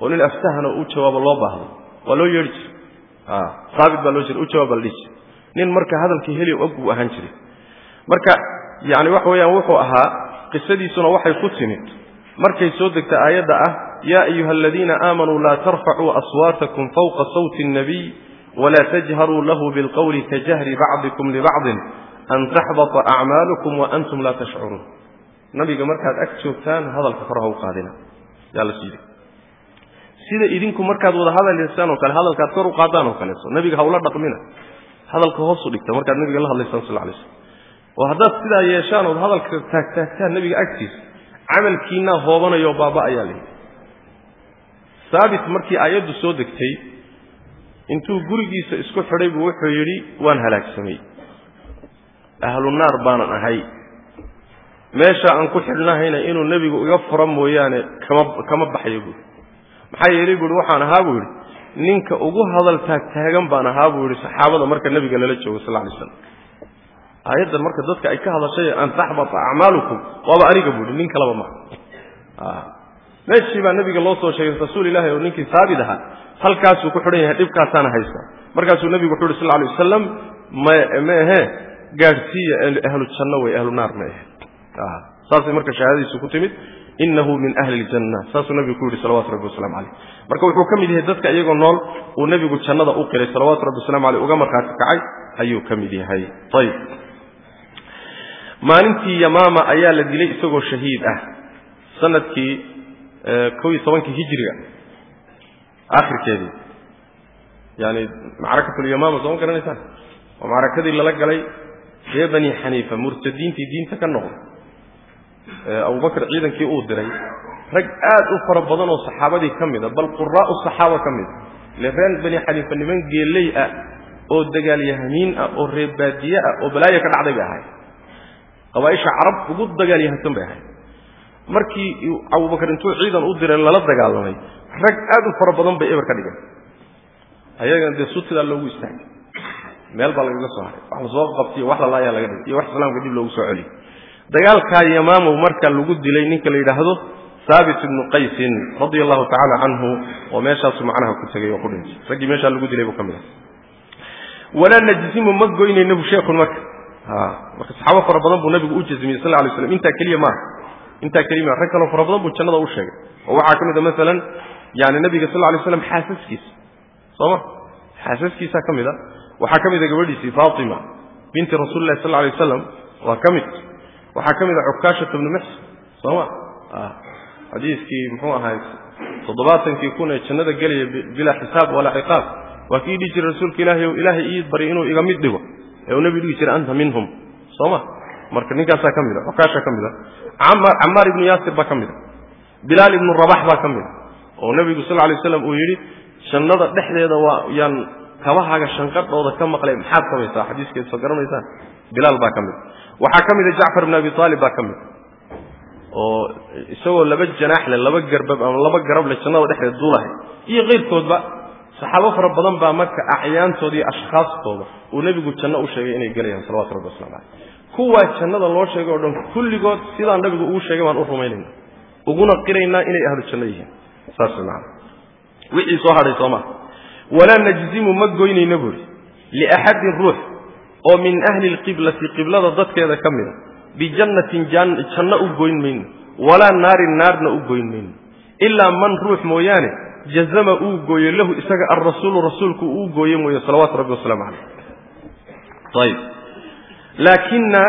A: oo nin aftahana u jawaabo loo baahdo waa loo yeedhi jiray. Saabit baa loo jira u jawaab baa la dhihi jiray. Nin marka hadalkii heli og buu ahaan jiray. Marka yani waxa weeyaan wuxuu ahaa qisadiisuna waxay ku timid. Markay soo degta aayadda ah yaa ayuha aladiina aamanuu laa tarfacuu aswaatakum fawqa sawti الnabiy walaa tajharuu lahu bilqowli kajahri bacdikum libacdin an taxbata acmaalukum waantum laa tashcuruun nabiga markaad ag joogtaan hadalka kor ha u qaadina yaa la siiday sida idinku markaad wada hadalaysaan oo kale hadalkaad kor u qaadaan oo kaleeto nabiga hawla dhaqmina hadalka hoosu dhigta markaad nabiga la hadlaysaan sal lay slm oo haddaad sidaa yeeshaan ood hadalka taagtaagtaan nabiga agtiisa camalkiinaa hoobanayo intuu gurigiisa isku xidhay buu wuxuu yidhi waan halaagsamay ahlu naar baanan ahay. Meesha aan ku xidhnahayna inuu nebigu iga fura mooyaane kama kama baxayo buuri maxaa yeelay buuhi waxaan ahaa buu yidhi. Ninka ugu hadal taagtaagan baan ahaa buu yidhi saxaabada marka nebiga lala joogo sal lay slam aayaddan marka dadka ay ka hadashay an taxbata acmaalukum. Waaba aniga buuhi nin kaleba maa meeshii baa nebiga loo soo sheegay rasuul ilahi oo ninkii saabit ahaa. Halkaasuu ku xidhan yahay dhibkaasaana haysta markaasuu nebigu wuxu uhi sal lay wasalam ma ma ahe? Gaadhsiiya ahlu janno wey ahlu naar ma ahe. Saasay marka shahaadadiisu ku timid inahu min ahli ljanna saasuu nabigu ku yidhi salawatu rabbi waslamu caleyh marka wuxuu ka mid yahay dadka iyagoo nool uu nebigu jannada u qiray salawaatu rabbi waslamu aleyh uga markhaati kacay ayuu ka mid yahay. Ayib maalintii yamaama ayaa la dilay isagoo shahiid ah. Sanadkii kow iyo tobankii hijiriga akhirkeedii. Yani macrakatulyamaama soo ma garanaysaan? Waa macrakadii lala galay ree bani xaniifa murtadiintii diinta ka noqday abubakr ciidankii uu diray rag aad u fara badan oo saxaabadii ka mida bal quraa'u saxaaba ka mida ile reer bani xaniifa niman geelley ah oo dagaalyahamiin ah oo reebaadiye ah oo balaayo ka dhacday bay ahayd. Qabaaisha carab ugu dagaalyahansan bay ahayd markii abubakar intuu ciidan u diray lala dagaalamay rag aad u fara badan bay eber ka dhigeen. Ayagana dee sutidaa loogu istaagay. Meel baa lagaga soo haray. Wax la soo qabtiyo wax lalaayaa laga dhigay iyo wax islaamka dib loogu soo celiyey dagaalkaa yamaamow marka lagu dilay ninka la yidhaahdo haabit ibnu qaysin radia allahu tacaala canhu oo meeshaasu macnaha ku tegay oo ku dhintay raggii meeshaa lagu dilay buu ka mid ah. Walaa najzimu ma goynayna bu sheekun marka marka saxaabo fara badan buu nabigu u jazmiyey sal lay slam intaa keliya maaha intaa keliya maaha rag kaloo fara badan buu jannada u sheegay. Oo waxaa ka mid a masalan yani nabiga sal lay slam xaasaskiisa. Soo ma? Xaasaskiisaa ka mid a. Waxaa ka mid a gabadhiisii faatima binti rasuuli lahi sal lay wasalam waa ka mid. Waxaa ka mid a cukaashata bnu mixs sooma xadiiskii muxuu ahay toddobaatankii kun ee jannada gelaya bilaa xisaab walaa ciqaab. Waa kii dhihi jiray rasuulka ilaahay o ilaahay ii barya inuu iga mid dhigo. Ee uu nebigu dhihi jiray anta minhum. Sooma marka ninkaasaa ka mid a cukaasha ka mid a camaar ibnu yaasir baa ka mid a bilaal ibnu rabax baa ka mid a oo nebigu sal lay waslam uu yidhi jannada dhexdeeda waa yaan kabahaaga shanqadhooda ka maqlay maxaad samaysaa? Xadiiskeed soo garanaysaan. Bilaal baa ka mid waxaa ka mid a jacfar ibn abi aalib baa ka mid oo isagoo laba janaax leh laba garbab ama laba garab leh jannada dhexdeed duulahay. Iyo keyrkoodba saxaabo fara badan baa marka acyaantooda iyo ashkhaastooda uu nebigu janno u sheegay inay gelayaan salawatu rabbi waslamu caleyh kuwaa jannada loo sheegay o dhan kulligood sidaan nabigu ugu sheegay baan u rumaynayna uguna qiraynaa inay ahlu janno yihiin. Saas maa wixii soo hadhay soo maa walaa najzimu ma goynayna buuri liaxadin ruux oo min ahli lqiblati qiblada dadkeeda ka mida bijannatin janno u goyn mayno walaa naarin naarna u goyn mayno ilaa man ruux mooyaane jazama uu gooyo lahu isaga alrasuulu rasuulku uu gooye mooye salawaatu rabbi wasalaamu caleyh ayib laakina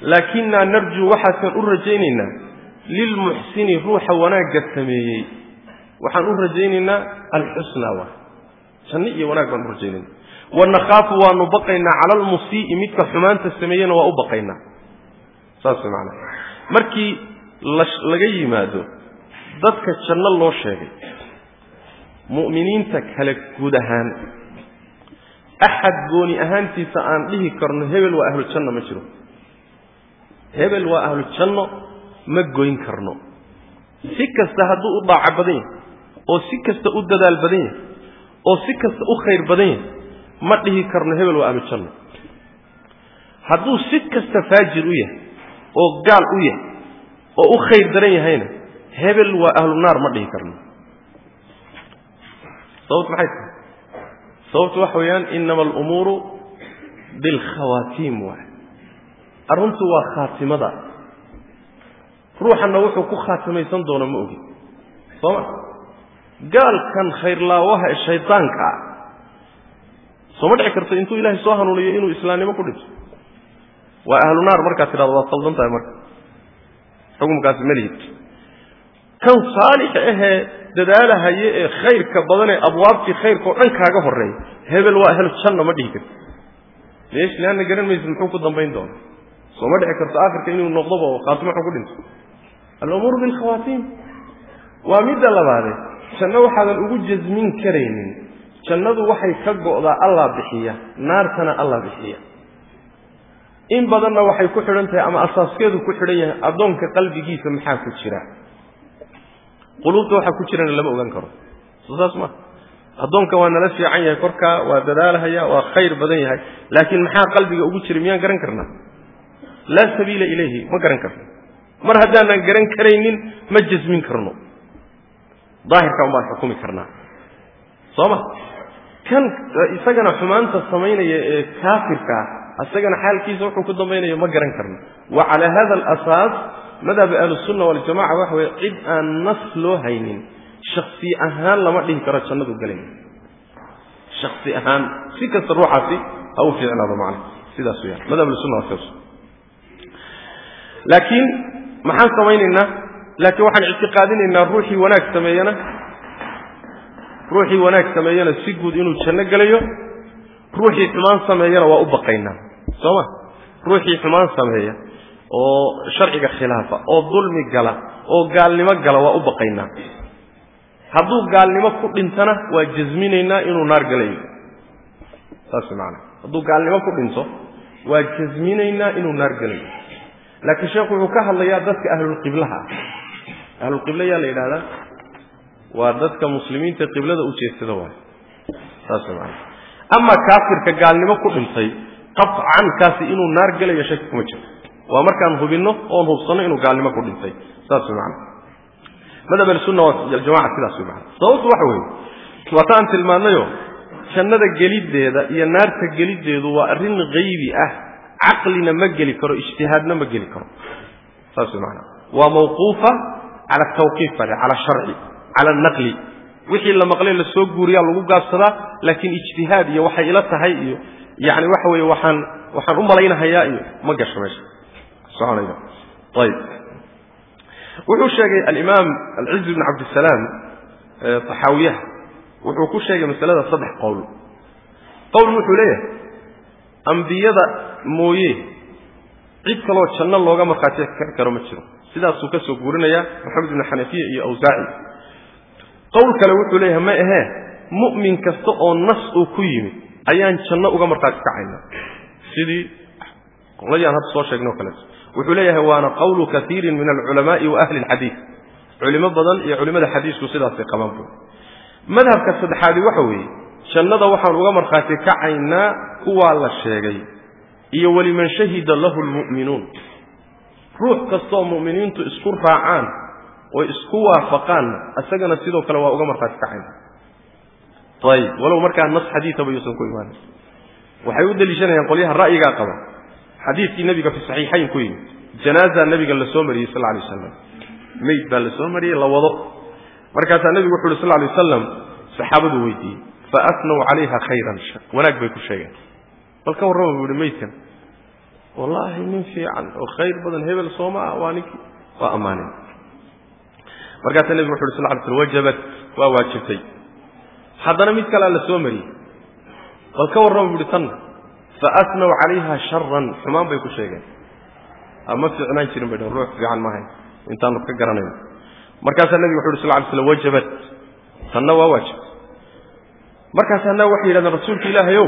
A: laakinaa narjuu waxaasaan u rajaynaynaa lilmuxsini ruuxa wanaagga sameeyey. Waxaan u rajaynaynaa alxusna waa janno iyo wanaag baan u rajaynayna wanakhaafu waanu baqaynaa cala almusii'i midka xumaanta sameeyena waa u baqaynaa. Saas macanaa markii laga yimaado dadka janno loo sheegay mu'miniinta kale guud ahaan axad gooni ahaantiisa aan dhihi karno hebel waa ahlu ma jiro hebel waa ahlu janno ma goyn karno si kasta hadduu u dhaaco badan yahay oo si kasta u dadaal badan yahay oo si kasta u khayr badan yahay ma dhihi karno hebel waa ahlu janno hadduu si kasta faajir u yahay oo gaal u yahay oo u khayr daran yahayna hebel waa ahlu naar ma dhihi karno sababt maxay tahay sababtu waxa weeyaan inama alumuuru bilkhawaatiim waay. Arruntu waa khaatimada. Ruuxanna wuxuu ku khaatimaysan doono ma ogin soo ma? Gaalkan khayrlaawaha ee shaydaanka ah. Soo ma dhici karto intuu ilaahay soo hanuuniyo inuu islaamnimo ku dhinto waa ahlu naar markaad tidhahdo waad saldan tahay marka. Xukumkaasi malihid kan saalixa ahee dadaalahaye ee khayrka badan ee abwaabtii khayrka oo dhan kaaga horreeya hebel waa ahlu janna ma dhihi karti meesh leanna garan maysid muxuu ku dambayn doona soo ma dhici karto aakhirka inuu noqdoba oo khaatimo xun ku dhinto alumuuru bilkhawaatiim waa midda labaade. Janno waxaadan ugu jasmin karaynin. Jannadu waxay ka go'daa allah bixiya naartana allah bixiya. In badanna waxay ku xidhan tahay ama asaaskeedu ku xidhan yahay addoonka qalbigiisa maxaa ku jira quluubta waxaa ku jirana lama ogaan karo. Soo saas maa addoonka waa nala fiican yahay korkaa waa dadaalahaya waa khayr badan yahay. Laakiin maxaa qalbiga ugu jira miyaan garan karnaa? Laa sabiila ilayhi ma garan karno. Mar haddaanan garan karaynin ma jasmin karno. Daahirka un baan xukumi karnaa. Soo ma? Kan isagana xumaanta samaynaya ee kaafirka ah isagana xaalkiisa wuxuu ku dambaynayo ma garan karno. Wa calaa hada alasaas ماذا بأهل السنة والجماعة وهو قد أن نسله هينين. شخصي أهان لما ديه كرة شنده قلين شخصي أهان. في كسر روحاتي أو في عنا ضمعنا في ذا سويا ماذا بأهل السنة والجماعة. لكن ما حان سمين إنا لكن واحد اعتقادين إن الروحي وناك سمينا روحي وناك سمينا سيقود إنو شنده قلين روحي ثمان سمينا وأبقينا. سوما روحي ثمان سمينا oo sharciga khilaafa oo dulmi gala oo gaalnimo gala waa u baqaynaa hadduu gaalnimo ku dhintana waa jasminaynaa inuu naar galayo. Saas macanaa hadduu gaalnimo ku dhinto waa jasminaynaa inuu naar galayo. Laakiin sheekhu wuxuu ka hadlayaa dadka ahlulqiblaha ah ahlulqibla yaa la yidhahdaa waa dadka muslimiinta qiblada u jeedsada waay. Saas macanaa ama kaafirka gaalnimo ku dhintay qacan kaasi inuu naar gelayo shaki kuma jiro waa markaan hubinno oon hubsanno inuu gaalnimo ku dhintay. Saas way macana madhab ahlusunna waljamaca sidaas macana sababtu waxa weeye waata aan jannada geliddeeda iyo naarta geliddeedu waa arrin haybi ah. Caqlina ma geli karo ijtihaadna ma geli karo. Saas macana waa mawquufa cala atawqiif bale cala sharci cala annaqli wixii la maqlay la soo guuriyaa lagu gaabsadaa laakiin ijtihaad iyo waxay ila tahay iyo yani waxa weeye waxaan waxaan u malaynahayaa iyo ma gasho meesha wuxuu sheegay alimaam alciz bn cabdisalaam taxaawiyaha wuxuu ku sheegay masalada saddex qowl. Qowl wuxuu leeyahay? Ambiyada mooye. Cid kaloo janno looga markhaati karo ma jiro. Sidaasuu ka soo guurinaya maxamed ibn xanafiya iyo awsaaci qowl kale wuxuu leeyahay ma ahee mu'min kasta oo nas uu ku yimid ayaan janno uga markhaati kacayna. Sidii qoladii aan hadda soo sheegnay o kaleeto wuxuu leeyahay waana qawlu kaiirin min alculamaai wa ahli alxadiid culimo badan iyo culimmada xadiisku sidaasay qabaan bu madhabka saddexaadi waxa weeye jannada waxaan uga markhaati kacaynaa kuwaa la sheegay iyo weliman shahida lahu lmu'minuun ruux kastaoo mu'miniintu isku raacaan oy isku waafaqaanna isagana sidoo kale waa uga markhaati kacayna ayib walow markaa nas xadiidaba yuusan ku imaanin waxay u deliishanayaan qolyaha ra'yigaa qaba xadiidkii nebiga fi saxiixayn ku yimid. Janaaza nebiga la soo mariyey sal alay wasalam meyd baa la soo mariyey la wado. Markaasaa nebigu wuxu uhi sal lay wasalam saxaabadu weydiiyey faasnaw calayha khayran wanaag bay ku sheegeen. Bal ka warrama buu ihi meydkan wallaahi nin fiican oo khayr badan hebel sooma ah waa ninkii waa ammaanen markaasaa nebigu wuxu uhi sal lay slm wajabat waa waajibtay. Haddana mid kalea la soo mariyey. Bal ka warrama bu uhi tanna faasnaw calayha sharan xumaan bay ku sheegeen ma fiicnaan jirin bay dhn ruux fiican maahay intaanu ka garanayno markaasaa nebigu wuxu uhi sal lay slam wajabat tanna waa waajib markaasaa na waxay yidhahdeen rasuulka ilaahay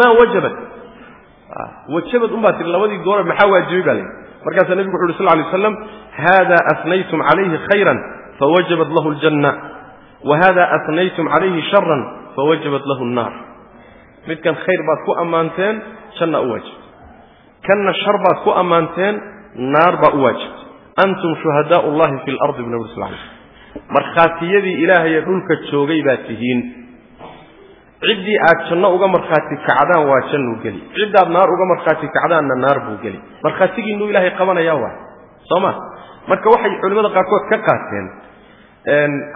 A: maa wajabat wajabad un baa tiri labadii goore maxaa waajibay baa layidhi markaasaa nebigu wuxu uhi sal lay waslam hada asnaytum calayhi khayran fawajabat lahu aljanna wa hada asnaytum calayhi sharan fawajabat lahu annaar midkan khayr baad ku ammaanteen janna u waajibtay kanna shar baad ku ammaanteen naar baa u waajibtay antum shuhadaau llahi fi lardi sal lay markhaatiyadii ilaahayee dhulka joogay baad tihiin. Ciddii aad janno uga markhaati kacdaan waa jannuu geli. Ciddaad naar uga markhaati kacdaanna naar buu geli. Markhaatigiinuu ilaahay qabanaya waay soo ma? Marka waxay culimmada qaarkood ka qaateen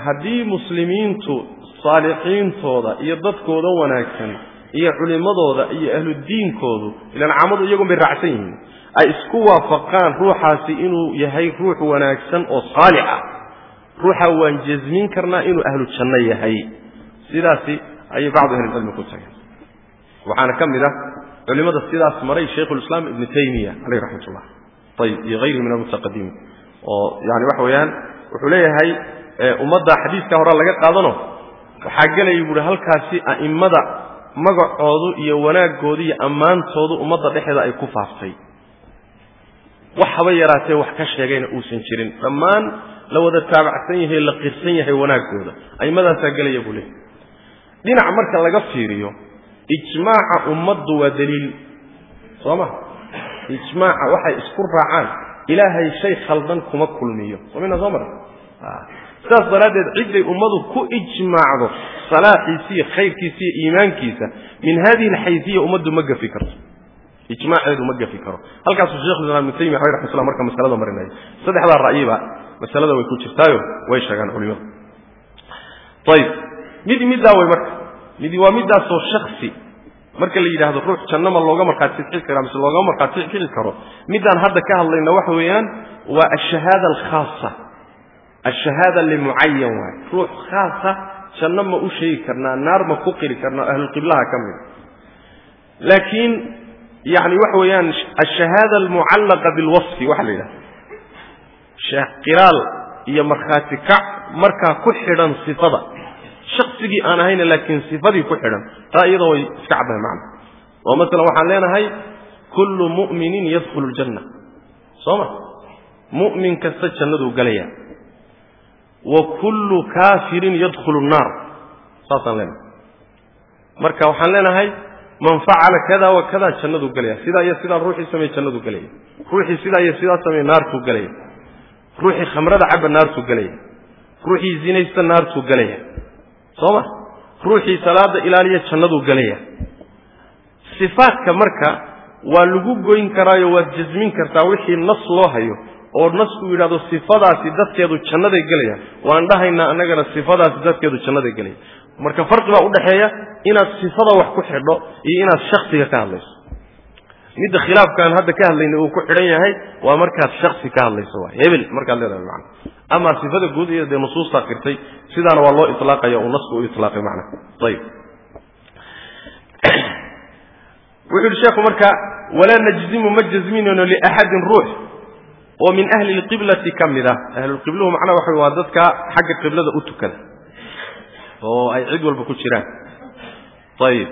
A: haddii muslimiintu saalixiintooda iyo dadkooda wanaagsan iyo culimmadooda iyo ahludiinkoodu ilaan caamadu iyagun bay raacsan yihiin ay isku waafaqaan ruuxaasi inuu yahay ruux wanaagsan oo saalix ah. Ruuxa waan jasmin karnaa inuu ahlu janno yahay. Sidaasi ayay bacdu ahlicilmi ku tageen. Waxaana ka mid ah culimmada sidaas maray shaykhulislaam ibnu taymiya caleyh raxmat ullah ayib iyo hayrihi min almutaqadimiin oo yani waxa weeyaan wuxuu leeyahay ummadda xadiiska hore laga qaadano waxaa gelaya buuhi halkaasi a'immada magacoodu iyo wanaaggoodu iyo ammaantoodu ummadda dhexeeda ay ku faaftay. Wax haba yaraatee wax ka sheegayna uusan jirin. Dhammaan la wada taabacsan yahay la qirsan yahay wanaaggooda a'imadaasaa gelaya buu leeyahy dhinac marka laga fiiriyo ijmaaca ummaddu waa daliil. Soo ma? Ijmaaca waxay isku raacaan. Ilaahay shay khaldan kuma kulmiyo. Somayna soo mara sidaas daraaddeed cidday ummadu ku ijmaacdo salaaxiisa iyo khayrkiisa iyo iimaankiisa min hadihi alxaysiya ummaddu ma gafi karto. Ijmaaceedu ma gafi karo. Halkaasuu shekhulislam ibnu taymiya aleh raxmatullah marka masalada marinaya saddexdaa ra'yiba masalada way ku jirtaayo way sheegaan culimadu. Ayib mid middaa way marka. Midi waa middaasoo shaksi marka la yidhaahdo ruux janno ma looga markhaati xili kara mise loogama markhaati xili karo middaan hadda ka hadlayna waxa weeyaan waa ashahaada alkhaasa ashahaada limucayan waay ruux khaasa janno ma u sheegi karnaa naar ma ku qiri karnaa ahlulqiblaha ka mida laakiin yani waxa weeyaan ashahaada almucallaqa bilwasfi waxa la yidhahda qiraal iyo markhaati kac markaa ku xidhan sifada shaksigii aan ahayna laakiin sifadii ku xidhan taa iyadoo way iska caddahay macna oo masalan waxaan leenahay kullu mu'minin yadkhulu ljanna soo ma mu'min kasta jannaduu galaya wa kullu kaafirin yadkhulu nnaar saasaan leenahay. Marka waxaan leenahay man facala kada wa kada jannaduu gelaya sidaa iyo sidaa ruuxii sameeye jannaduu gelaya ruuxii sidaa iyo sidaa sameeye naartuu gelaya ruuxii khamrada caba naartuu gelaya ruuxii zinaysta naartuu gelaya soo ma ruuxii salaada ilaaliya jannaduu gelaya sifaadka marka waa lagu goyn karaayo waad jasmin kartaa wixii nas loo hayo oo nasku yidhahdo sifadaasi dadkeedu jannaday gelaya waan dhahaynaa annagana sifadaasi dadkeedu jannaday gelaya marka farqi baa udhaxeeya inaad sifada wax ku xidho iyo inaad shaksiga ka hadlayso. Midda khilaafkaan hadda ka hadlayna uu ku xidhan yahay waa markaad shaksi ka hadlayso waay hebel markaad leedahay macna. Ama sifada guud iyo dee nusuustaa qirtay sidaana waa loo ilaaqaya uu nasku u ilaaqay macna. Ayib wuxu uhi sheekhu marka walaa najzimu ma jazminayno liaxadin ruux oo min ahli lqiblati ka mid ah ahlulqibluhu macnaha waxa waa dadka xagga qiblada u tukada oo ay cid walba ku jiraan. Ayib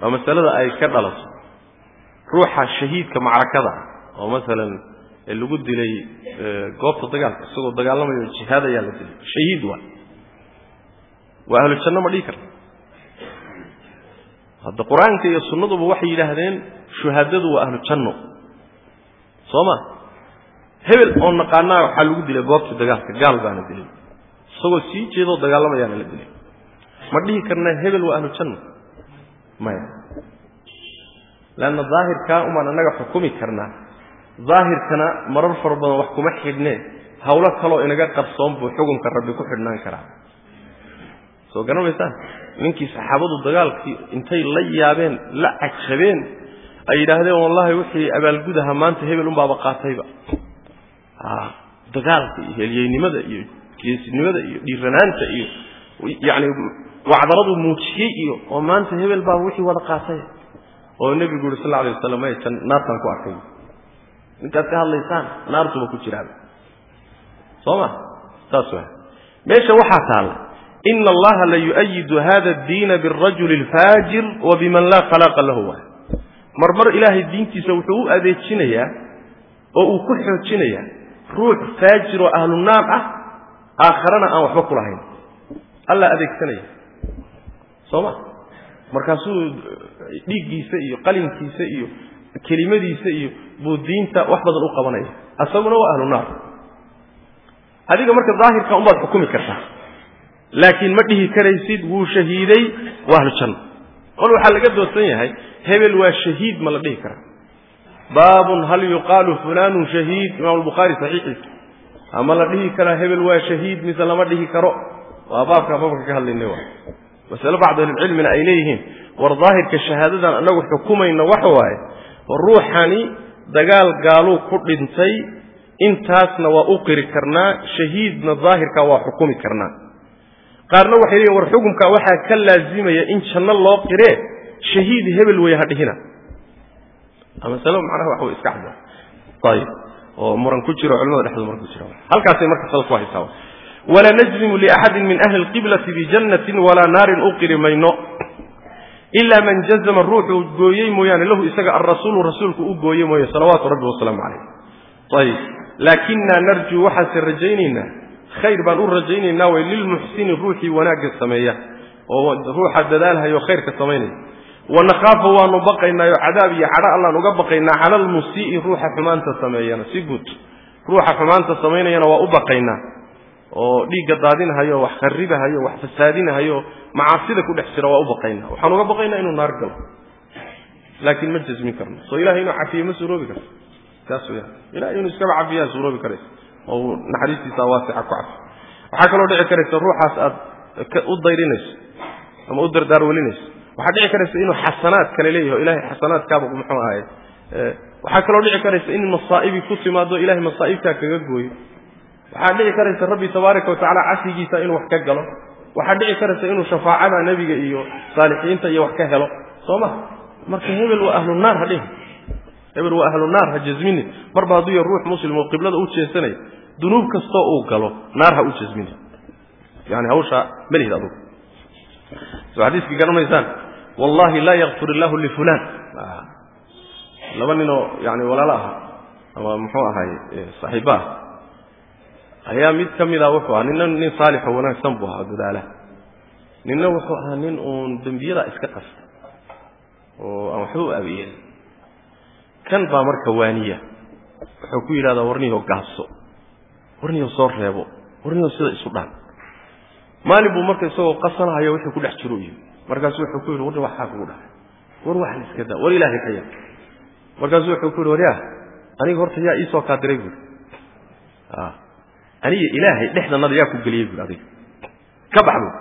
A: waa masalada ay ka dhalato. Ruuxa shahiidka macrakada oo masalan lagu dilay goobta dagaalka isagoo dagaalamayo jihaad ayaa la dilay. Shahiid waa. Waa ahlu janno ma dhihi karta. Hadda qur'aanka iyo sunnaduba waxay yidhaahdeen shuhaadadu waa ahlu janno. Soo ma hebel oo naqaanaa waxaa lagu dilay goobtii dagaalka gaal baana dilay isagoo sii jeedoo dagaalamayaana la dilay ma dhihi karna hebel waa ahlu janno maya. Leanna daahirkaa umaan annaga xukumi karnaa daahirkana marar fara badan wax kuma xidhnee hawlo kaloo inaga qarsoon buu xukunka rabbi ku xidhnaan karaa. Soo garan ninkii saxaabadu dagaalkii intay la yaabeen la cajabeen ay yidhaahdeen wallaahi wixii abaalgudaha maanta hebel unbaaba qaatayba dagaalka iyo helyeynimada iyo geesinimada iyo dhiiranaanta iyo yacni wacdaradu muujiyey iyo oo maanta hebel baa wixii wada qaatay oo nebigu yuri sal lla alay wasalam maytan naartaan ku arkay. Ninkaad ka hadlaysaan naartuba ku jiraaba soo ma saas waa meesha waxaa taalla ina allaha la yu'ayidu hada addiina biarajuli alfaajir wa biman laa khalaaqa lahu. Waay. Marmar ilaahay diintiisa wuxuu u adeejinayaa oo uu ku xoojinayaa ruux faajir oo ahlu naar ah aakharana aan waxba ku lahayn. Alla adeegsanaya. Soo ma? Markaasuu dhiiggiisa iyo qalinkiisa iyo kelimadiisa iyo buu diinta wax badan u qabanaya. Asaguna waa ahlu naar. Adiga marka daahirka unbaad xukumi kartaa laakiin ma dhihi karaysid wuu shahiiday waa ahlu janno qol waxaa laga doodsan yahay hebel waa shahiid ma la dhihi karaa baabun hal yuqaalu fulanun shahiid imaam albukhaari saxiixiisa ama la dhihi karaa hebel waa shahiid mise lama dhihi karo? Waa baabkaa baabka ka hadlaynay waa. Masale bacdu ahlicilmina ay leeyihiin. War daahirka shahaadadan annagu xukumayna waxa waaye. Ruuxani dagaal gaaluu ku dhintay intaasna waa u qiri karnaa shahiidna daahirkaa waa xukumi karnaa. Qaarna waxay leeyihiin war xukumkaa waxaa ka laazimaya in janno loo qiree? Shahiid hebel wey ha dhihina masalo macnaha waxa way iska cadda ayib oo muran ku jiro culimada dhexdooda muran ku jira halkaasay marka salku haysaa walaa najzimu liaxadin min ahli alqiblati bijannatin walaa naarin u qiri mayno. Ila man jazama ruuxuu gooyey mooyaane lahu isaga alrasuulu rasuulku u gooye mooye salawaatu rabbi wasalaamu calayh ayib laakinaa narjuu waxaase rajaynaynaa. Khayr baan u rajaynaynaa way lilmuxsini ruuxii wanaagga sameeya. Oo ruuxa dadaalhayo khayrka samaynaya wanakaafa waanu baqaynaayo cadaab iyo cadho allaan uga baqaynaa cala almusii'i ruuxa xumaanta sameeyana si guud. Ruuxa xumaanta samaynayana waa u baqaynaa. Oo dhiigga daadinhayo wax kharibahayo wax fasaadinahayo macaasida ku dhex jira waa u baqaynaa. Waxaan uga baqaynaa inuu naar galo. Laakiin ma jasmin karno. Soo ilahay inuu cafiye ma suuroobi karto. Saas weyaan ilahay inuu iskaba cafiyaa suuroobi karaysa oo naxariistiisa waasica ku cafi. Waxaa kaloo dhici karaysa ruuxaas aad u dayrinayso ama u dardaarwelinayso waxaa dhici karaysa inuu xasanaad kale leeyaho ilahay xasanaadkaaba muxuu ahaye waxaa kaloo dhici karaysa in masaa'ibi ku timaado ilahay masaa'ibtaa kaga gooyo. Waxaa dhici karaysa rabbi tabaaraka watacaala casrigiisa inuu wax ka galo. Waxaa dhici karaysa inuu shafaacada nebiga iyo saalixiinta iyo wax ka helo. Soo ma? Marka hebel waa ahlu naar ha dhihin hebel waa ahlu naar ha jasmini. Marba hadduu ya ruux muslim oo qiblada u jeesanaya dunuub kastoo uu galo naar ha u jasmini. Yani hawshaa malihid adugu soo xadiiskii garanaysaan wallahi laa yakfir illaahu lifulaan laba ninoo yani walaalo aha ama muxuu ahay saaxiibo ah ayaa mid ka mid a wuxuu ahaa nina nin saalixoo wanaagsan buu ahaa dadaala. Ninna wuxuu ahaa nin uun dembiyada iska qasta oo aan waxba u aabiyeen. Kan baa marka waaniya wuxuu ku yidhahdaa warniyo gaabso warniyo soo reebo warniyo sida isu dhaan. Maalin buu marka isagoo qasanahayo wixii ku dhex jiro yimi yar markaasuu wuxuu ku yidhi waryaa aniga horta yaa iisoo kaa diray buuri aniga ilaahay dhexdanada yaa ku geliyey buuri adiga ka bax buuri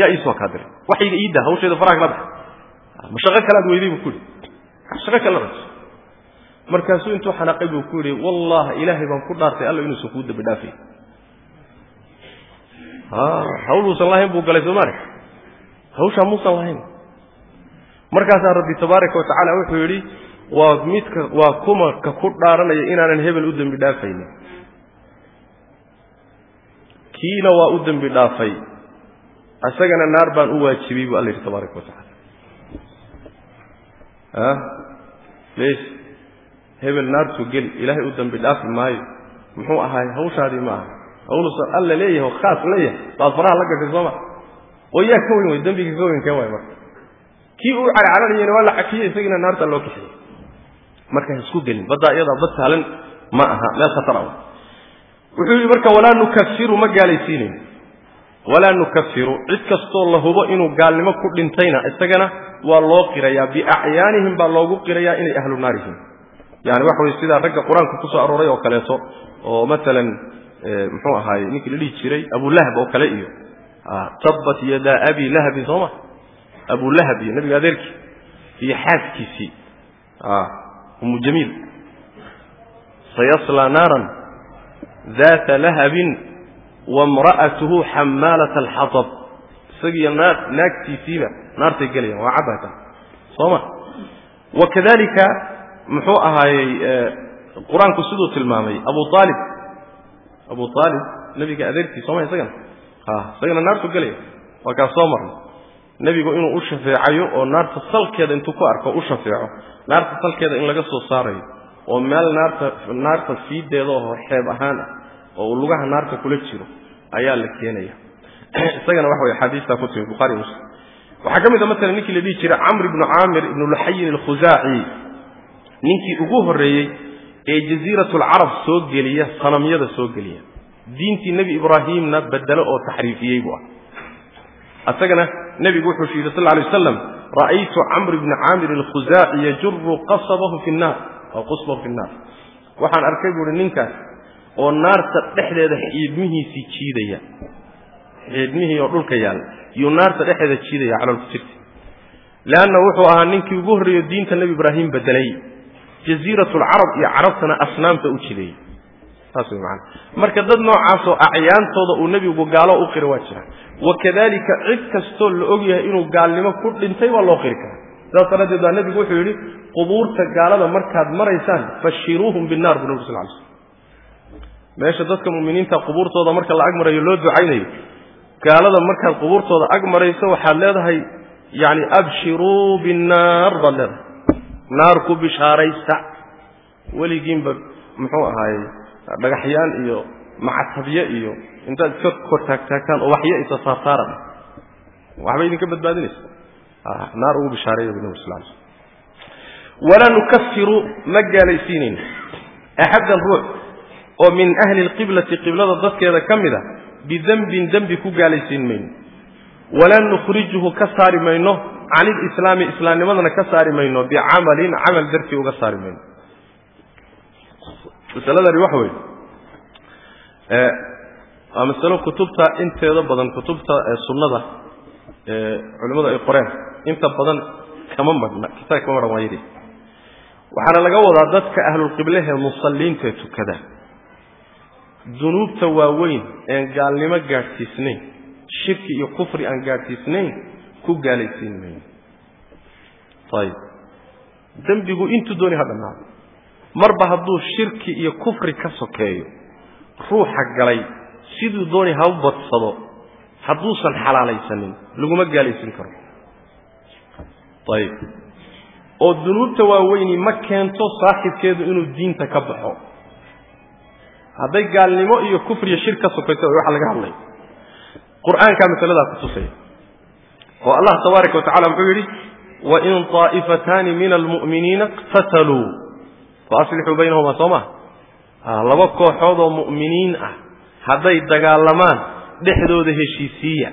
A: yaa iisoo kaa diray waxayga iidda hawsheeda faraha kala bax ma shaqo kalaad weyday buu ku yidhi shaqo kale raso markaasuu intuu xanaaqay buu ku yidhi wallah ilaahay baan ku dhaartay alla inuusan kuu dambi dhaafay hawl uusan lahayn buu galay soomaali hawshaa muusan lahayn markaasaa rabbi tabaaraka watacaala wuxuu yidhi waa midka waa kuma ka ku dhaaranaya inaanan hebel u dembi dhaafaynin. Kiina waa u dembi dhaafay. Isagana naar baan u waajibiyey buu alla yidhi tabaaraka watacaala a lees hebel naartuu geli ilaahay u dembi dhaafi maayo. Muxuu ahaay hawshaadii ma aha hawluusan alla leeyahay oo khaas leeyahay. Baad faraha la gashay sooma oo yaa ka weyn wey dembiga ka weyn kee waay marka. Kii uu carcararayena waa la cafiyey isagiina naarta loo kaxiyey marka ha isku gelin baddaa iyadaa bad sahlan ma aha meel khatar ah wuxuu yidhi marka walaa nukafiru ma gaalaysiinayno walaa nukafiru cid kastoo la hubo inuu gaalnimo ku dhintayna isagana waa loo qirayaa. Biacyaanihim baa loogu qirayaa inay ahlu naar yihiin yani waxa weye sidaa ragga qur'aanka ku soo arooray oo kaleeto oo maalan muxuu ahaay ninkii la dhihi jiray abulahab oo kale iyo tabbat yadaa abi lahabin sooma abulahab iyo nabiga adeerkii iyo xaaskiisii umu jamiil. Sayaslaa naaran daata lahabin wamra'atuhu xamaalata alxatab isagiiyo naa naagtiisiiba naartay gelayaan waa caddata sooma wakadalika muxuu ahaayey qur'aanku siduu tilmaamay abu aalib abu aalib nebiga adeerkii sooma isagana? Isagana naartu gelaya waa kaa soo marnay. Nebigu inuu u shafeecayo oo naarta salkeeda intuu ku arko u shafeeco. Naarta salkeeda in laga soo saarayo. Oo meel naarta naarta fiideeda oo xeeb ahaan ah oo uu lugaha naarta kula jiro ayaa la keenaya. Isagana waxa way axaadiistaa ku timi bukhari muslim. Waxaa ka mid a maalan ninkii la dhihi jiray camr ibnu caamir ibnu luxayin alkhusaaci ninkii ugu horreeyey ee jasiiratulcarab soo geliya sanamyada soo geliya. Diintii nebi ibraahimna bedelo oo taxriifiyey buu ah. Asagana nebigu wuxuu sheegay sal alay wasalam ra'aytu camr bni caamir alkhuzaaci yajuru qasabahu fi nnaar. Aw qusbahu fi nnaar. Waxaan arkay buuhi ninkaas oo naarta dhexdeeda xiidmihiisii jiidaya xiidmihii oo dhulka yaalla iyuu naarta dhexdeeda jiidaya calool ku jirta leanna wuxuu ahaa ninkii ugu horreeyo diinta nebi ibraahim bedelay jaziirat lcarab iyo carabtana asnaamta u jideeyey. Saas way maana marka dad noocaasoo acyaantooda uu nebigu gaalo u qira waa jira. Wakadalika cid kastoo la og yahay inuu gaalnimo ku dhintay waa loo qiri karaa. Sidaas daraaddeed baa nebigu wuxuu yidhi qubuurta gaalada markaad maraysaan fashiruuhum binnar bu nabig sal ly slm meesha dadka mu'miniinta qubuurtooda marka la ag marayo loo ducaynayo gaalada markaad qubuurtooda ag marayso waxaad leedahay yani abshiruu binnaar baad leedahay naar ku bishaaraysta. Weligiinba muxuu ahaaye dhagaxyaan iyo macatabye iyo intaad iska kor taagtaagtaan oo isa saartaaran waxba idinka badbaadinaysa naar ugu bishaareeya bu nabig sal slm walaa nukafiru ma gaalaysiinayno axaddan ruux oo min ahli lqiblati qiblada dadkeeda ka mid a bidembin dembi ku gaalaysiin mayno walaa nukhrijuhu ka saari mayno can ilislaami islaamnimadana ka saari mayno bicamalin camal dartii uga saari mayno. Masaladani waxa weeye waa masalo kutubta inteeda badan kutubta sunnada culimmadu ay qoreen. Inta badan kama marhna kitaab kama marhan waa yidhi waxaana laga wadaa dadka ahlulqiblehee musalliintae tukada. Dunuubta waaweyn een gaalnimo gaadhsiisnayn shirki iyo kufri aan gaadhsiisnayn ku gaalaysiin mayno. Ayib dembigu intuu dooni ha dhannaado marba hadduu shirki iyo kufri ka sokeeyo ruuxa galay siduu dooni ha u badsado hadduusan xalaalaysanin laguma gaalaysin karo. Ayib oo dunuubta waaweyni ma keento saaxibkeedu inuu diinta ka baxo. Hadday gaalnimo iyo kufriyo shir ka sokayso waxa laga hadlay qur'aankaa masaladaa ku tusaya. Oo allah tabaaraka wa tacala muxuu yidhi wain طaa'ifataani min almu'miniina iqtataluu. Faaslixuu baynahuma soo ma? Laba kooxood oo mu'miniin ah hadday dagaalamaan dhexdooda heshiisiiya.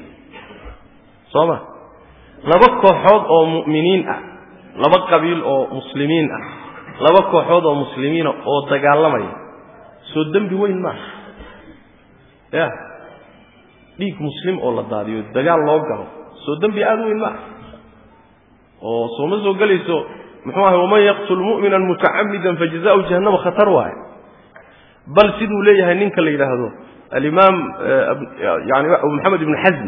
A: Soo ma? Laba kooxood oo mu'miniin ah laba qabiil oo muslimiin ah laba kooxood oo muslimiina oo dagaalamaya. Soo dembi weyn maaha ya dhiig muslim oo la daadiyo dagaal loo galo. Soo dembi aada u weyn maaha oo sooma soo gelayso muxuu ahay waman yaqtul mu'mina mutacamidan fajazau jahannama khatar waaye bal siduu leeyahay ninka la yidhaahdo alimaam yani abu maxamed ibnu xasm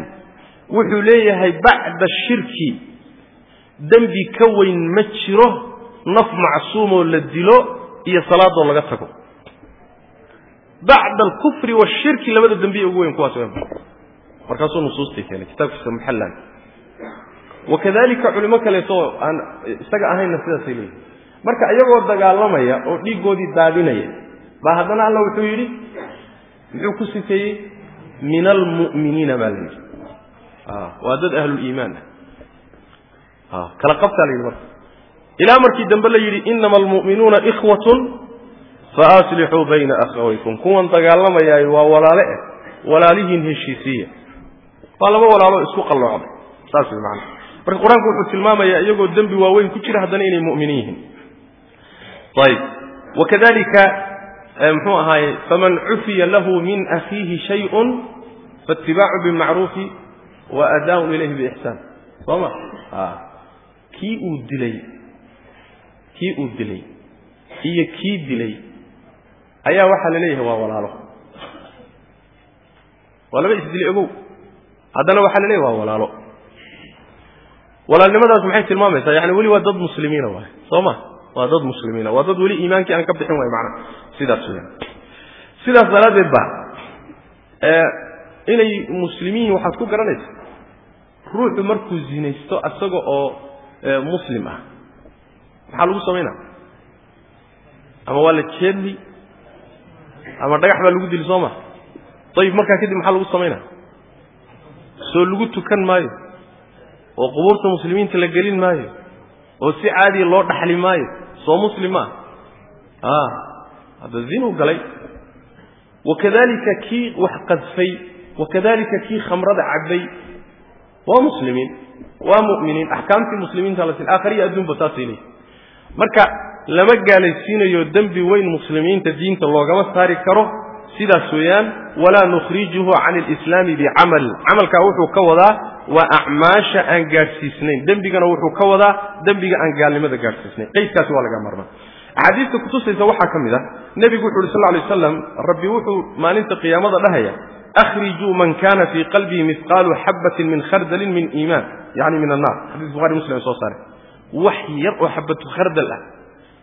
A: wuxuu leeyahay bacda shirki dembi ka weyn ma jiro naf macsuumoo la dilo iyo salaadoo laga tago. Bacda alkufri washirki labada dembiye ugu weyn kuwaas markaasuu nusuustii keenay kitaabkiisa muxallan wakadalika culimo kaleeto aan isaga ahaynna sidaasay leeyihiin marka iyagoo dagaalamaya oo dhiiggoodii daadinaya baa haddana alla wuxuu yidhi muxuu ku sifeeyey? Min almu'miniina baa la yidhi. Waa dad ahluliimaan ah. Kala qabtaa la yidhi marka. Ilaa markii dambe la yidhi inama almu'minuuna ikhwatun faaslixuu bayna akhawaykum. Kuwan dagaalamayaay waa walaale eh walaalihiin heshiisiiya waa laba walaalo isku qalloocday. Saas macana marka qur'aanku wuxuu tilmaamayaa iyagoo dembi waaweyn ku jira haddana inay mu'miniin yihiin. Ayib. Wakadalika muxuu ahaaye faman cufiya lahu min akhiihi shayun faatibaacu bilmacruufi wa adaaun ilayhi biixsaan soo ma kii uu dilay kii uu dilay iyo kii dilay ayaa waxaa la leeyahay waa walaalo. Waa laba isdilay ogow haddana waxaa la leeyahay waa walaalo. Walaalnimadaas maxay tilmaamaysaa? Yani weli waa dad muslimiina waay. Soo ma? Waa dad muslimiina. Waa dad weli iimaankii aan ka bixin waay macana sidaas weyaan sidaas daraaddeed ba inay muslimiin waxaad ku garanaysa ruuxu markuu zinaysto isaga oo muslim ah maxaa lagu samaynaa ama waa la jeedli ama dhagax baa lagu dili soo ma? Ayib markaa kadib maxaa lagu samaynaa soo lagu tukan maayo oo qubuurta muslimiinta la gelin maayo oo si caadiya loo dhaxli maayo soo muslim maa a hadda zinuu galay. Wakadalika kii wax qadfay wakadalika kii khamrada cabbay. Waa muslimiin waa mu'miniin. Axkaamtii muslimiinta la siin aakhariya adduunba saasay leeyihiin marka lama gaalaysiinayo dembi weyn muslimiinta diinta loogama saari karo sidaas weeyaan walaa nukhrijuhu can alislaami bicamal. Camalkaa wuxuu ka wadaa waa acmaasha aan gaadhsiisnayn. Dembigana wuxuu ka wadaa dembiga aan gaalnimada gaadhsiisnayn. Qeydkaasi waa laga marmaa axaadiista kutusaysa waxaa ka mid ah nebigu wuxu uhi sal ly aslam rabbi wuxuu maalinta qiyaamada dhahaya akhrijuu man kana fii qalbihi mihqaalu xabatin min khardalin min iimaan. Yani min annar xadis buhari muslim soo saare wax yar oo xabatu khardal ah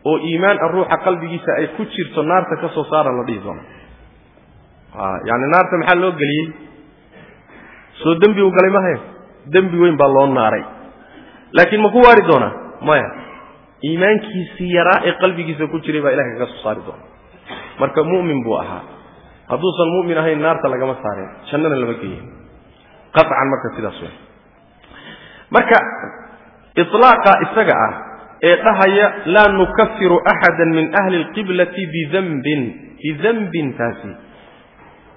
A: oo iimaan ah ruuxa qalbigiisa ay ku jirto naarta ka soo saara la dhihi doona Ah, yani naarta maxaa loo geliyey? Soo dembi uu galay mahayo dembi weyn baa loo naaray. Laakiin ma ku waari doonaa? Maya. Iimaankiisii yaraa ee qalbigiisa ku jiray baa ilahay kaga soo saari doona marka mu'min buu ahaa. Hadduusan mu'min ahayn naarta lagama saareen. Jannana lama geeya qacan marka sidaas wey marka ilaaqa isaga ah ee dhahaya laa nukafiru axada min ahli lqiblati bidambin bidambin taasi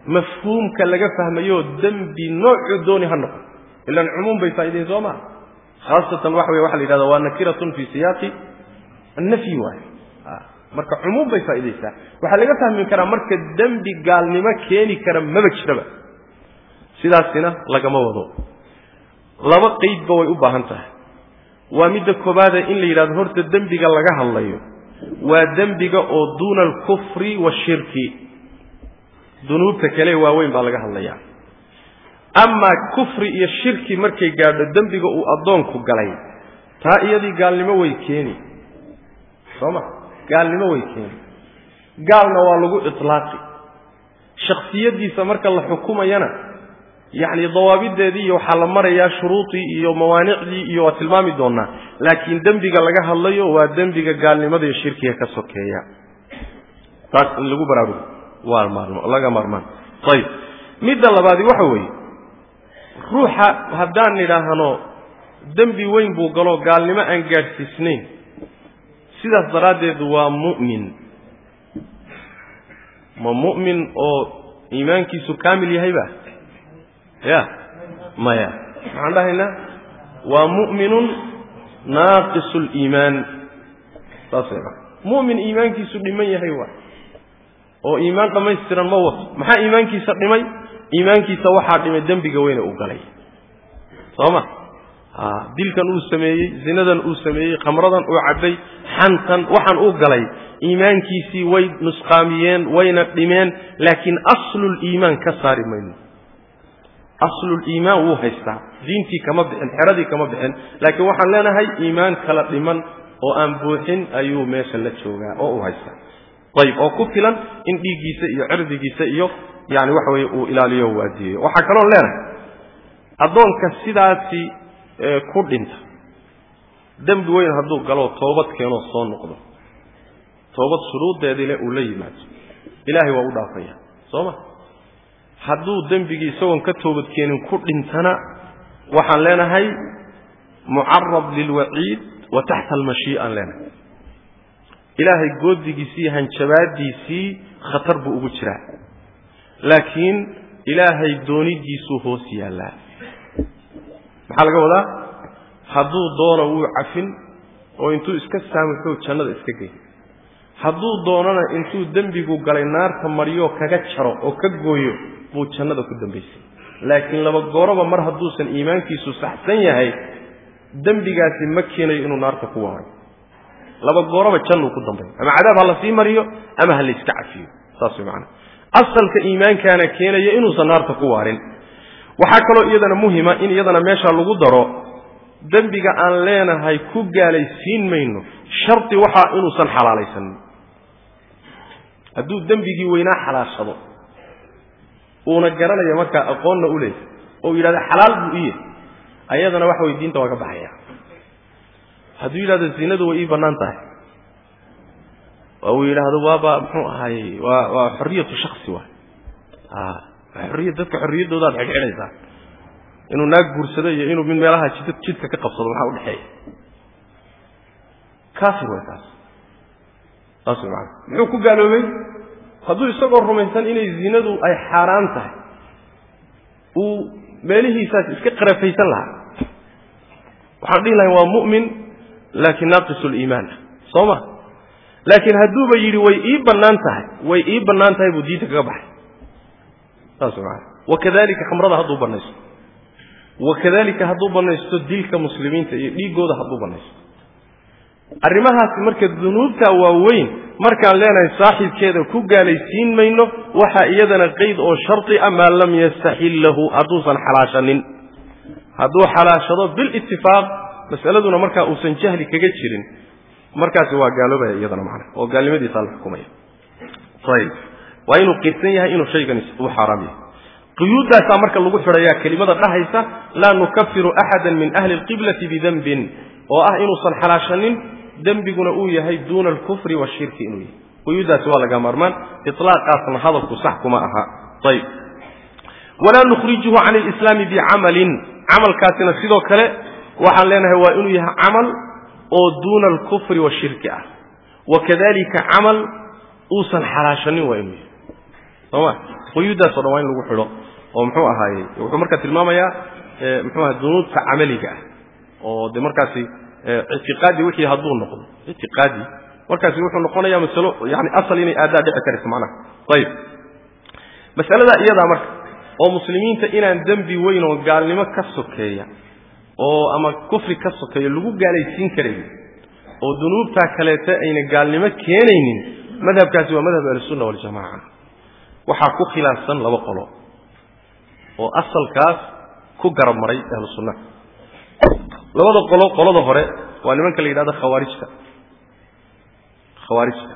A: mafhuumka laga fahmayo dembi noocuu dooni ha noqo ilan cumuum bay faa'idayn soo maa khaasatan waxa wey waxa la yidhahda waa nakiratun fii siyaaqi annafyi waayo marka cumuum bay faa'idaysaa waxaa laga fahmi karaa marka dembi gaalnimo keeni kara maba jiraba. Sidaasina lagama wado. Laba qeydba way u baahan tahay. Waa midda koobaade in la yidhahdo horta dembiga laga hadlayo. Waa dembiga oo duuna alkufri washirki dunuubta kale waaweyn baa laga hadlayaa. Amaa kufri iyo shirki markay gaadho dembiga uu addoonku galay taa iyadii gaalnimo way keeni. Soo ma? Gaalnimo way keeni. Gaalna waa lagu itlaaqi. Shaksiyaddiisa marka la xukumayana yacni dawaabideedii iyo waxaa la marayaa shuruudii iyo mawaanicdii iyo waa tilmaami doonaa laakiin dembiga laga hadlayo waa dembiga gaalnimada iyo shirkiga ka sokeeya. Taas in lagu baraarugo laga maarmaan. Ayib midda labaadi waxa weeye ruuxa haddaan nidhaahno dembi weyn buu galo gaalnimo aan gaadhsiisnayn. Sidaas daraaddeed waa mu'min. Ma mu'min oo iimaankiisu kaamil yahayba ya maya. Maxaan dhahaynaa waa mu'minun naaqisu liimaan saas mu'min iimaankiisu dhiman yahay waa oo iimaan dhammaystiran ma wato maxaa iimaankiisa dhimay? Iimaankiisa waxaa dhimay dembiga weyne uu galay. Soo ma dilkan uu sameeyey zinadan uu sameeyey khamradan uu cabbay xantan waxaan uu galay. Iimaankiisii way nusqaamiyeen wayna dhimeen laakiin asluliimaan ka saari mayno. Asluliimaan wuu haystaa. Diintii kama bixin xeradii kama bixin. Laakiin waxaan leenahay iimaan kala dhiman oo aan buuxin ayuu meesha la joogaa oo uu haystaa ayib oo ku filan in dhiiggiisa iyo cirdigiisa iyo yani waxa weye uu ilaaliyo waadiyeyo waxaa kaloon leenahay addoonka sidaasi ku dhinta dembi weyn hadduu galoo toobad keenoo soo noqdo. Toobad shuruuddeedile uu la yimaado. Ilaahay waa u dhaafaya. Soo ma? Hadduu dembigii isagoon ka toobadkeenin ku dhintana waxaan leenahay mucarab lilwaciid wa taxta almashii'aan leenahay ilaahay goodigiisii iyo hanjabaadiisii khatar buu ugu jiraa. Laakiin ilaahay doonidiisuu hoos yaallaa maxaa laga wadaa? Hadduu doono wuu cafin oo intuu iska saamaxo jannada iska gey. Hadduu doonana intuu dembigu galay naarta maryo kaga jaro oo ka gooyo buu jannada ku dambaysay. Laakiin laba gooroba mar hadduusan iimaankiisu saxsan yahay dembigaasi ma keenayo inuu naarta ku waaro laba gooroba jannuu ku dambay ama cadaab ha la sii mariyo ama ha la iska cafiyo. Saas way macana asalka iimaankaana keenaya inuusan naarta ku waarin. Waxaa kaloo iyadana muhima in iyadana meesha lagu daro dembiga aan leenahay ku gaalaysiin mayno shardi waxaa inuusan xalaalaysanin hadduu dembigii weynaa xalaashado uuna garanaya markaa aqoonna u leeyahy oo yidhahda xalaal buu iye ayadana waxa way diinta waa ka baxaya hadduu yidhahdo zinadu way ii bannaan tahay. Oo uu yidhaahdo waaba muxuu ahaayey waa waa xorriyatu shaksi waay. Xorriya dadka xorriyaddoodaad xidhxidhaysaa inuu naag guursado iyo inuu mid meelaha jid jidka ka qabsado maxaa udhexeeya kaafir way taas. Saas way maana muxuu ku gaaloobay? Hadduu isagoo rumaysan inay zinadu ay xaaraan tahay uu meelihiisaas iska qarafaysan lahaa waxaan dhihi lahay waa mu'min laakiin naaqisu liimaan soo ma laakiin hadduuba yidhi way ii bannaan tahay way ii bannaan tahay buu diinta kaga baxay. Saas maana wakadalika khamrada hadduu bannaysto. Wakadalika hadduu bannaysto dilka muslimiinta iyo dhiiggooda hadduu bannaysto. Arrimahaasi marka dunuubta waaweyn markaan leenahay saaxiibkeeda ku gaalaysiin mayno waxaa iyadana qeyd oo shardi ah maa lam yastaxil lahu hadduusan xalaashanin. Hadduu xalaashado bilitifaaq mas'aladuna markaa uusan jahli kaga jirin markaasi waa gaaloobaya iyadana macna oo gaalnimadiisa la xukumaya. Ayib waa inuu qirsan yahay inuu shaygani uu xaaraam yahay. Quyuuddaasaa marka lagu xidhayaa kelimada dhahaysa laa nukafiru axada min ahli alqiblati bidanbin oo ah inuusan xalaashanin dembiguna uu yahay duuna alkufri washirki inuu yahay. Quyuuddaasi waa laga maarmaan ilaaqaasna hadalku sax kuma aha. Ayib walaa nukhrijuhu can alislaami bicamalin camalkaasina sidoo kale waxaan leenahay waa inuu yahay camal oo duuna alkufri washirki ah. Wakadalika camal uusan xalaashanin waa inuu yahay. Sooma quyuuddaaso dhan waa in lagu xidho oo muxuu ahaaye wuxuu markaa tilmaamayaa muxuu aha dunuubta camaliga ah. Oo de markaasi ictiqaadi wixii hadduu noqdo ictiqaadi. Markaasi wuxuu noqonayaa masalo yani asal inay aadaa dhici karayso macnaha. Ayib masaladaa iyadaa marka oo muslimiinta inaan dembi weyn oo gaalnimo ka sokeeya oo ama kufri ka sokeeya lagu gaalaysiin karayn oo dunuubtaa kaleeta ayna gaalnimo keenaynin madhabkaasi waa madhab ahlusunna waljamaca waxaa ku khilaafsan laba qolo oo asalkaas ku garab maray ahlu labada qolo qolada hore waa nimanka la yidhahdo khawaarijta khawaarijta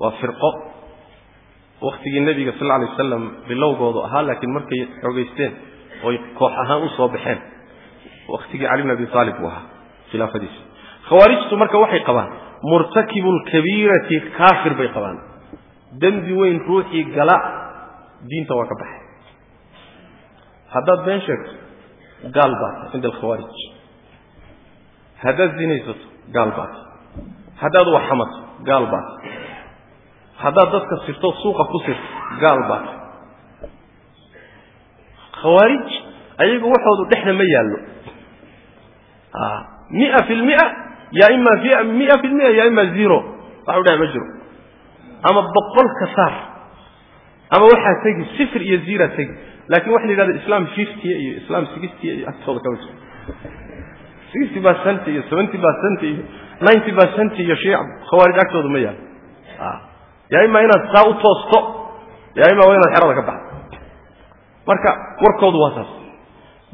A: waa firqo. Waktigii nebiga sal lla alay wasalam bilowgoodu ahaa laakiin markay xoogaysteen oy koox ahaan u baxeen waktigii cali bn abi aalib uu ahaa khilaafadiisa khawaarijtu marka waxay qabaan murtakibu lkabiirati kaafir bay qabaan. Dembi weyn ruuxii gala diinta waa ka baxay. Haddaad been sheegto gaal baata cinda alkhawaarij. Haddaad zinaysato gaal baata haddaad waxamato gaal baata haddaad dadka sirto suuqa ku sirto gaal baata khawaarij ayagu waxoodu dhexda ma yaallo mia fi lmia yaa ima mia fi lmia yaa ima zero. Waxu dhex ma jiro. Ama boqol ka saar. Ama waxaa tegi sifir iyo zira tegi laakin waxa la yidhahda islam fifty iyo islam sixty iyo agtooda kama jiro sixty percent iyo seventy percent iyo ninety percent iyo shiic khawaarij agtooda ma yaalo yaa ima inaad saa u toosto yaa ima waa inaad xerada ka baxdo marka warkoodu waa saas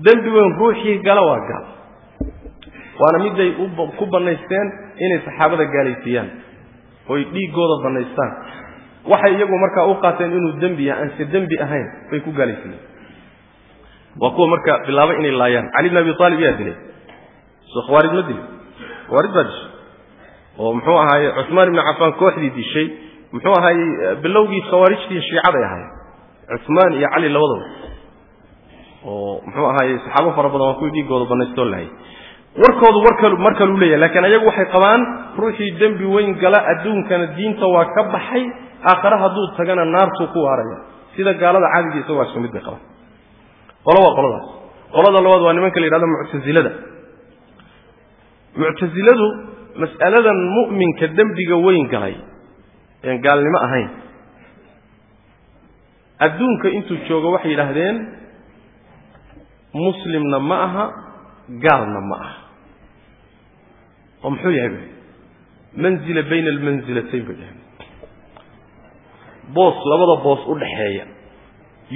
A: dembi weyn ruuxii gala waa gaal waana miday ku bannaysteen inay saxaabada gaalaysiiyaan oy dhiiggooda bannaystaan. Waxay iyagu markaa u qaateen inuu dembi yahay aanse dembi ahayn bay ku gaalaysiiyeen waa kuwa marka bilaabay inay laayaan. Cali bn abi aalib yaa dilay. Soo khawaarij ma dilay. Khawaarij baa dishay. Oo muxuu ahaaye cuثmaan ibni cafaan kooxdii dishay. Muxuu ahaaye bilowgii khawaarijtii shiicaday ahaayeen. Cuثmaan iyo cali labadaba oo muxuu ahaaye saxaabo fara badan waa kuwii dhiiggooda bannaystoo lahayay warkoodu warkal mar kaluu leeyahay. Laakiin ayagu waxay qabaan ruuxii dembi weyn gala adduunkana diinta waa ka baxay aakhare hadduu tagana naartuu ku waaraya. Sida gaalada caadiga isagoo isku mid bay qabaan. Qolo waa qoladaas. Qolada labaad waa nimanka la yidhahdo muctasilada muctasiladu mas'aladan mu'minka dembiga weyn galay een gaalnimo ahayn. Adduunka intuu joogo waxay yidhaahdeen muslimna ma aha gaalna ma aha oo muxuu yahay bay manzila bayna almansilatayn bay dhahen boos labada boos u dhaxeeya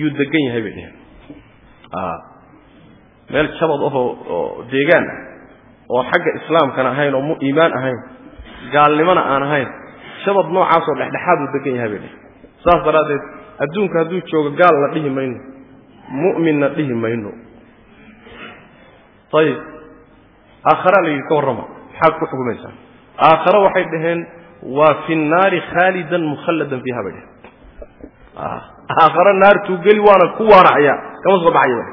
A: yuu degan yahay bay dheheen meel jabad ahoo oo deegaan ah oo xagga islaamkana ahayn oo iimaan ahayn gaalnimona aan ahayn jabad noocaasoo dhexdhexaaduu degan yahay bay dheheen saas daraaddeed adduunka hadduu joogo gaalna dhihi mayno mu'minna dhihi mayno ayib aakhara la yidhi ka warrama. Maxaad ku xukumaysaa aakhare waxay dhaheen waa fi nnaari khaalidan mukhalladan fiiha bay dheheen aakhare naartuu geli waana ku waanacaya kama soo baxaya ba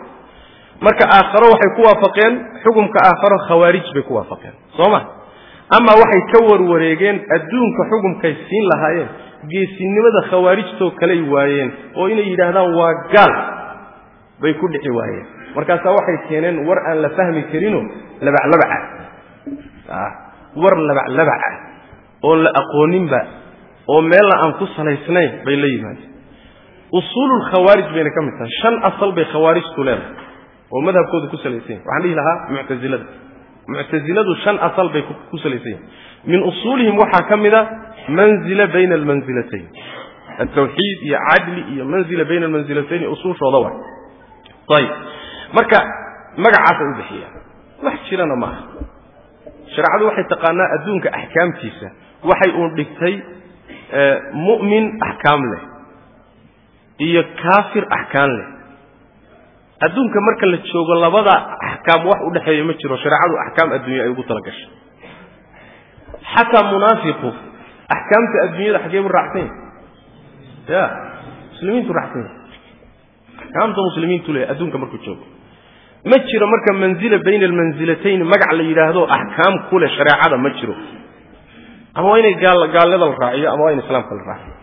A: marka aakhare waxay ku waafaqeen xukumka aakharo khawaarij bay ku waafaqeen. Soo ma? Ama waxay ka warwareegeen adduunka xukumkay siin lahaayeen geesinimada khawaarijtoo kaley waayeen oo inay yidhaahdaan waa gaal bay ku dhici waayeen markaasaa waxay keeneen war aan la fahmi karino labaclabaca. War labaclabaca oon la aqooninba oo meella aan ku salaysnayn bay la yimaadeen. Usuululkhawaarij bayna ka mid tahay. Shan asal bay khawaarijtu leedahay oo madhabkooda ku salaysan yahy waxaan dhihi lahaa muctasilada muctasiladu shan asal bay ku salaysan yahay. Min usuulihim waxaa ka mid a manzila bayna almanzilatayn. Altawxiid iyo cadli iyo manzila bayna almanzilatayn usuushooda wa ayib marka magacaasay u bixiyaan wax jirana ma aha. Shareecadu waxay taqaanaa adduunka axkaamtiisa. Waxay uun dhigtay mu'min axkaam leh iyo kaafir axkaam leh. Adduunka marka la joogo labada axkaam wax u dhexeeya ma jiro. Shareecadu axkaam adduunya ay ugu tala gashay. Xataa munaafiqu axkaamta adduunyada xaggee bu raacsan yahy ya muslimiintu raacsan yahy axkaamta muslimiintu le adduunka markuu joogo ma jiro marka manzila bayna almanzilatayn magac la yidhaahdo axkaam ku leh shareecada ma jiro. Ama waa inay gaalada la raaciyo ama waa in islaamka la raaciyo.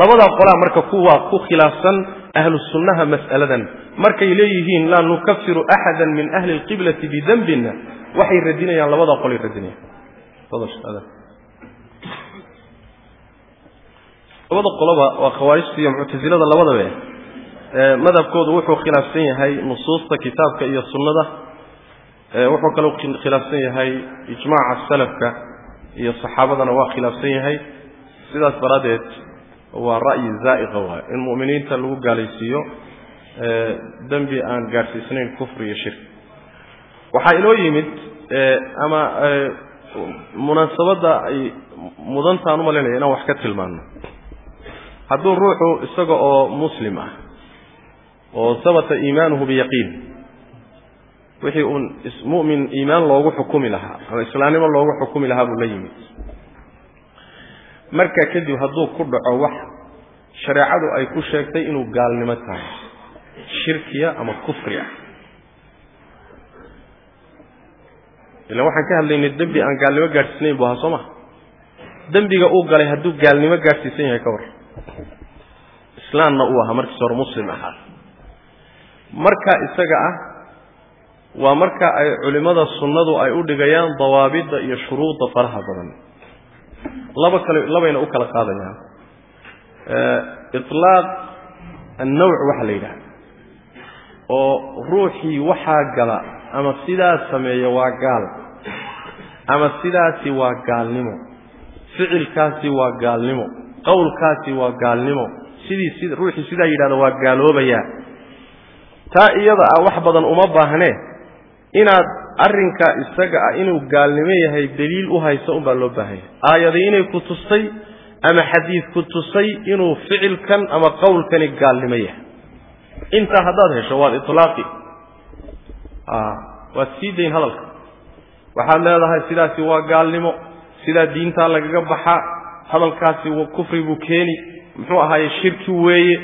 A: Labadaa qolaa marka kuwaa ku khilaafsan ahlu sunnaha mas'aladan. Markay leeyihiin laa nukafiru axada min ahli lqiblati bidembina waxay radinayaan labadaa qolay radinayaan. Labada qoloba waa khawaarijta iyo muctasilada labadaba madhabkoodu wuxuu khilaafsan yahay nusuusta kitaabka iyo sunnada. Wuxuu kaloo khilaafsan yahay ijmaaca salafka iyo saxaabadana waa khilaafsan yahay. Sidaas daraaddeed waa ra'yi zaa'iqa waay in mu'miniinta lagu gaalaysiiyo dembi aan gaadhsiisnayn kufri iyo shirki waxaa inoo yimid ama munaasabadda ay mudantaan u malaynaya inaan wax ka tilmaanno. Hadduu ruuxu isaga oo muslim ah oo sabata iimaanuhu biyaqiin. Wixii uun mu'min iimaan loogu xukumi lahaa ama islaamnimo loogu xukumi lahaa buu la yimid marka kadib hadduu ku dhaco wax shareecadu ay ku sheegtay inuu gaalnimo tahay shirkiya ama kufri ah ilaan waxaan ka hadlaynay dembi aan gaalnimo gaadhsiisnayn bu ahaa soo maha dembiga uu galay hadduu gaalnimo gaadhsiisan yahay ka war. Islaamna uu ahaa markiis hore muslim ahaa marka isaga ah waa marka ay culimmada sunnadu ay u dhigayaan dawaabidda iyo shuruudda faraha badan. Laba kale labayna u kala qaadayaan. Ilaaq annawc waxa la yidhaha oo ruuxii waxaa gala ama sidaa sameeya waa gaal. Ama sidaasi waa gaalnimo. Ficilkaasi waa gaalnimo. Qowlkaasi waa gaalnimo. Sidii si ruuxii sidaa yidhahda waa gaaloobayaa taa iyada ah wax badan uma baahnee inaad arrinka isaga ah inuu gaalnimo yahay daliil u hayso unbaa loo baahanya aayadii inay ku tustay ama xadiid ku tusay inuu ficilkan ama qowlkani gaalnimo yahay. Intaa haddaad hesho waad itlaaqi. Waad sii dayn hadalka. Waxaad leedahay sidaasi waa gaalnimo sidaa diintaa lagaga baxaa hadalkaasi kufri buu keeni muxuu ahaaye shirki weeye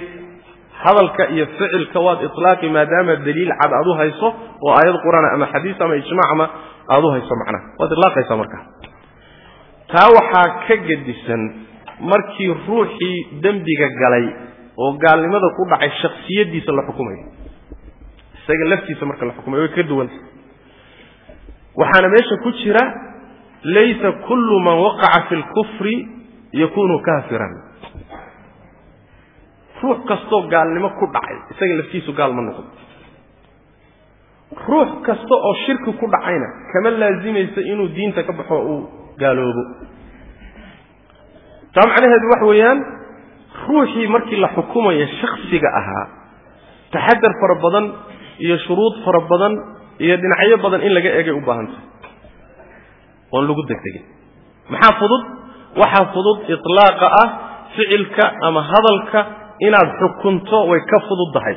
A: hadalka iyo ficilka waad ilaaqi maadaama daliil cad aad u hayso oo aayad qur'aan ama xadiis ama ijmac ama aad u hayso macnaha. Waad ilaaqaysaa markaa. Taa waxaa ka gedisan markii ruuxii dembiga galay oo gaalnimada ku dhacay shaksiyadiisa la xukumayo isaga laftiisa marka la xukumayo way ka duwanta waxaana meesha ku jira laysa kullu man waqaca fi lkufri yakunu kaafiran ruux kastoo gaalnimo ku dhacay isaga laftiisu gaal ma noqdo ruux kasta oo shirki ku dhacayna kama laazimaysa inuu diinta ka baxo uu gaaloobo. Taa macnaheedu waxa weeyaan ruuxii markii la xukumaya shaksiga ahaa taxadar fara badan iyo shuruud fara badan iyo dhinacyo badan in laga egay u baahantahay oon lagu degdegin. Maxaa fudud? Waxaa fudud itlaaqa ah ficilka ama hadalka inaad xukunto way ka fududdahay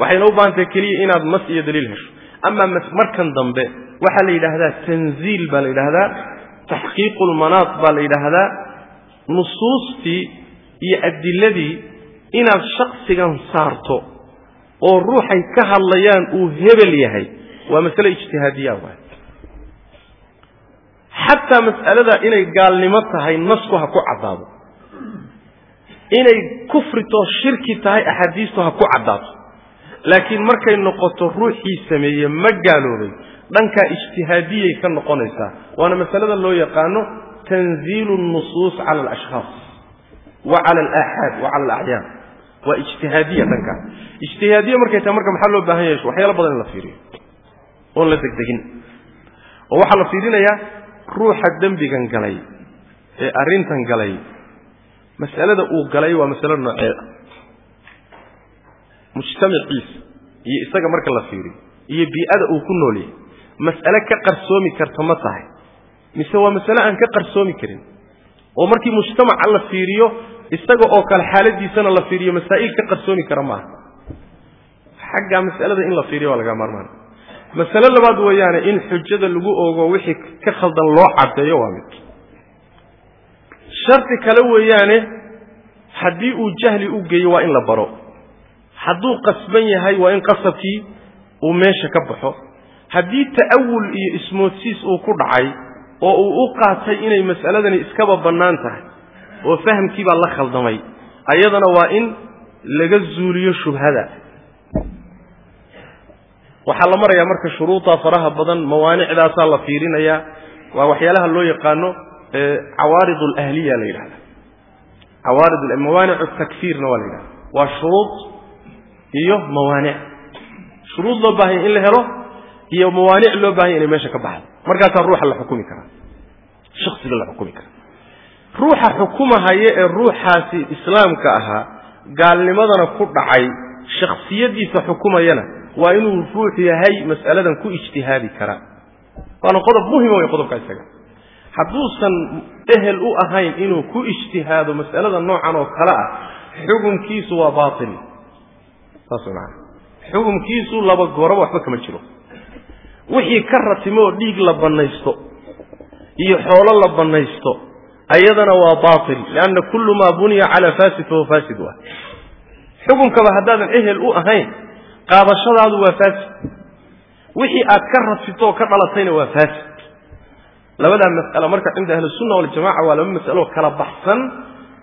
A: waxayna u baahantahay keliya inaad mas iyo daliil hesho. Amaa markan dambe waxaa la yidhaahdaa tanziil baa la yidhaahdaa taxqiiqu lmanaat baa la yidhaahdaa nusuustii iyo adiladii inaad shaksigan saarto oo ruuxay ka hadlayaan uu hebel yahay waa masale ijtihaadiya waay. Xataa mas'alada inay gaalnimo tahay nasku ha ku caddaado inay kufritoo shirki tahay axaadiistu ha ku caddaato. Laakiin markay noqoto ruuxii sameeye ma gaaloobay dhankaa ijtihaadiyay ka noqonaysaa. Waana masalada loo yaqaano tanziilu nusuus cala alashkhaas wa cala alaaxaad wa cala alacyaan waa ijtihaadiya dhankaa ijtihaadiya markay tahay marka maxaa loo baahan yahay? Waxyaalo badan in la fiiriyo. Oon la degdegin. Oo waxaa la fiirinayaa ruuxa dembigan galay ee arrintan galay mas'alada uu galay waa masalo nooceed ah mujtamaciisa iyo isaga marka la fiiriyo iyo bii'ada uu ku nool yahay mas'ale ka qarsoomi karta ma tahay mise waa masale aan ka qarsoomi karin? Oo markii mujtamaca la fiiriyo isaga oo kale xaaladiisana la fiiriyo masaa'il ka qarsoomi kara maaha xagga mas'alada in la fiiriyo waa laga maarmaan. Masale labaad weeyaane in xujada lagu ogo wixii ka khaldan loo caddeeyo waa mid shardi kale weeyaane haddii uu jahli u geeyo waa in la baro. Hadduu qasban yahay waa in qasabkii uu meesha ka baxo. Haddii ta'awul iyo ismoodsiis uu ku dhacay oo uu u qaatay inay mas'aladani iskaba bannaan tahay oo fahamkii baa la khaldamay ayadana waa in laga zuuliyo shubhada waxaa la marayaa marka shuruuda faraha badan mawaanicdaasaa la fiirinayaa. Waa waxyaalaha loo yaqaano cawaarid alahliya la yidhahda cawaarid mawaanic takfiirna waa la yidhahda waa shuruud iyo mawaanic shuruud loo baahanya in la helo iyo mawaanic loo bahanya inay meesha ka baxdo. Markaasaa ruuxa la xukumi karaa. Shaksiga la xukumi karaa. Ruuxa xukumahaya ee ruuxaasi islaamka ahaa gaalnimadana ku dhacay shaksiyadiisa xukumayana waa inuu ruux yahay mas'aladan ku ijtihaadi karaa. Waana qodob muhima wey qodobka isaga hadduusan ehel u ahayn inuu ku ijtihaado mas'alada noocan oo kale ah xukumkiisu waa baatil. Saas way maana xukumkiisu laba gooraba waxba kama jiro. Wixii ka ratimo oo dhiig la bannaysto iyo xoolo la bannaysto ayadana waa baatil lianna kullu maa buniya calaa fasid fahuwa faasid waa. Xukumkaba haddaadan ehel u ahayn qaadashadaadu waa faasid. Wixii aad ka ratito oo ka dhalatayna waa faasid labadaa mas'alo marka cinda ahlisunna waljamaca waa laba mas'alo kala baxsan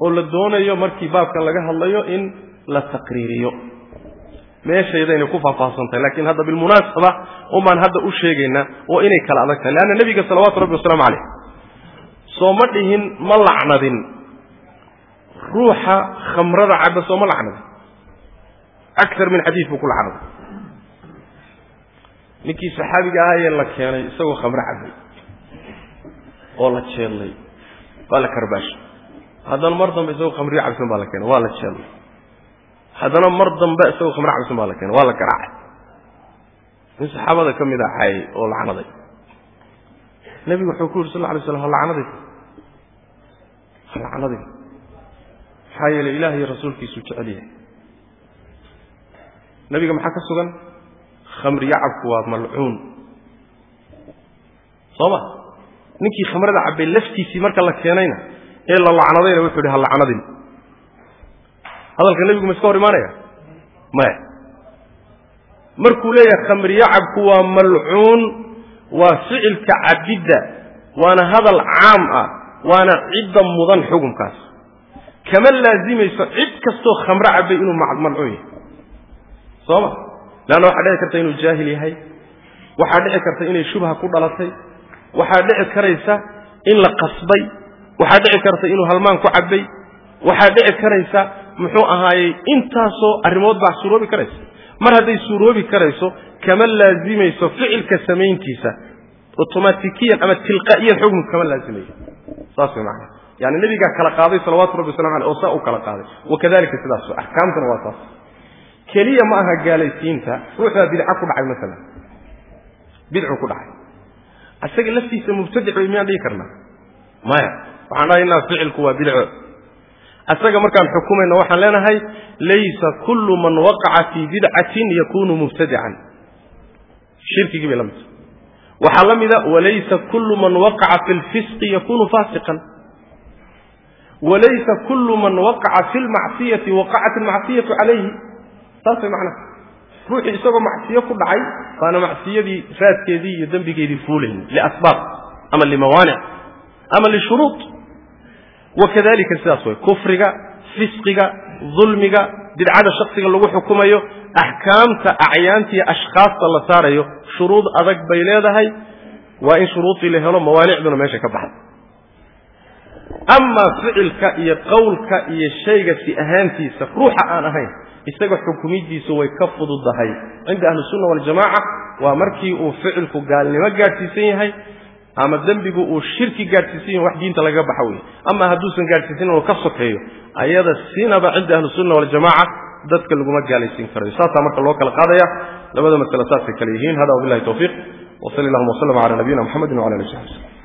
A: oo la doonayo markii baabkan laga hadlayo in la taqriiriyo. Meeshaydaynay ku faahfaahsantahay laakiin hadda bilmunaasaba unbaan hadda u sheegaynaa oo inay kala adag tahay leanna nebiga salawaatu rabbi wasalaamu caleyh soo ma dhihin ma lacnadin. Ruuxa khamrada cabba soo ma lacnadin. Akar min xadiid buu ku lacnaday ninkii saxaabiga ahayee la keenay isagoo khamro cabbay oo la jeellay waa la karbaashay haddana mar dambe isagoo khamriyo cabsan baa la keenay. Waa la jeellay haddana mar dambe isagoo khamro cabsan baa la keenay. Waa la garaacay. Nin saxaabada ka mid ahay oo lacnaday. Nebigu wuxuu ku yidhi sal lla alay slam ha lacnadin ha lacnadin maxaa yeelay ilaah iyo rasuulkiisuu jecel yahay. Nebiga maxaa ka sugan? Khamri yacabku waa malcuun. Soo ma ninkii khamrada cabbay laftiisii marka la keenayna ee la lacnadayna wuxuu yidhi ha lacnadin. Hadalka nebigu ma iska hor imaanaya? Maya markuu leeyahay khamri yacabku waa malcuun waa ficilka cabidda waana hadal caam ah waana cidda mudan xukunkaas. Kama laazimayso cid kastoo khamro cabbay inuu malcuun yahay. Soo ma? Leanna waxaa dhici karta inuu jaahil yahay waxaa dhici karta inay shubha ku dhalatay waxaa dhici karaysa in la qasbay. Waxaa dhici karta inuu halmaan ku cabbay. Waxaa dhici karaysa muxuu ahaayey intaasoo arrimood baa suuroobi karaysa. Mar hadday suuroobi karayso kama laazimayso ficilka samayntiisa. Otomatikiyan ama tilqaa'iyan xukunka kama laazimayo saas way macana yani nebigaa kala qaaday salawaatu rabbi waslamu aleyh oo saa u kala qaaday. Wakadalika sidaas axkaamtuna waa saas keliya ma aha gaalaysiinta ruux baa ku dhacay maalan bidcu ku dhacay isaga laftiisa mubtadic wey miyaan dhihi karnaa? Maya. Waxaan dhahaynaa ficilku waa bidco. Isaga markaan xukumayno waxaan leenahay laysa kullu man waqaca fii bidcatin yakunu mubtadican shirkigii bay la midta waxaa la mida walaysa kullu man waqaca fi lfisqi yakunu fasiqan. Walaysa kullu man waqaca fi lmacsiyati waqacat almacsiyatu calayhi saas macnaha ruuxii isagoo macsiyo ku dhacay baana macsiyadii raadkeedii iyo dembigeedii fuulayn liasbaab ama limawaanic ama lishuruud wakadalika sidaas way kufriga fisqiga dulmiga bidcada shaksiga lagu xukumayo axkaamta acyaantiiyo ashkhaasta la saarayo shuruud adag bay leedahay. Waa in shuruudii la helo mawaanicduna meesha ka baxda amaa ficilka iyo qowlka iyo shayga si ahaantiisa ruuxa aan ahayn isaga xukumidiisu way ka fududahay. Cinda ahlisunna waljamaaca waa markii uu ficilku gaalnimo gaadhsiisan yahay ama dembigu uu shirki gaadhsiisan yahay wax diinta lagaga baxa wey ama hadduusan gaadhsiisanin oo ka sokeeyo ayada sinaba cinda ahlisunna waljamaaca dadka laguma gaalaysiin karayo saasaa marka loo kala qaadaya. Labada masale saasay kale yihiin. Hada wabilahi tawfiiq. Wsali allahuma wslm cala nabiyina mxamedi wala ali sabi slm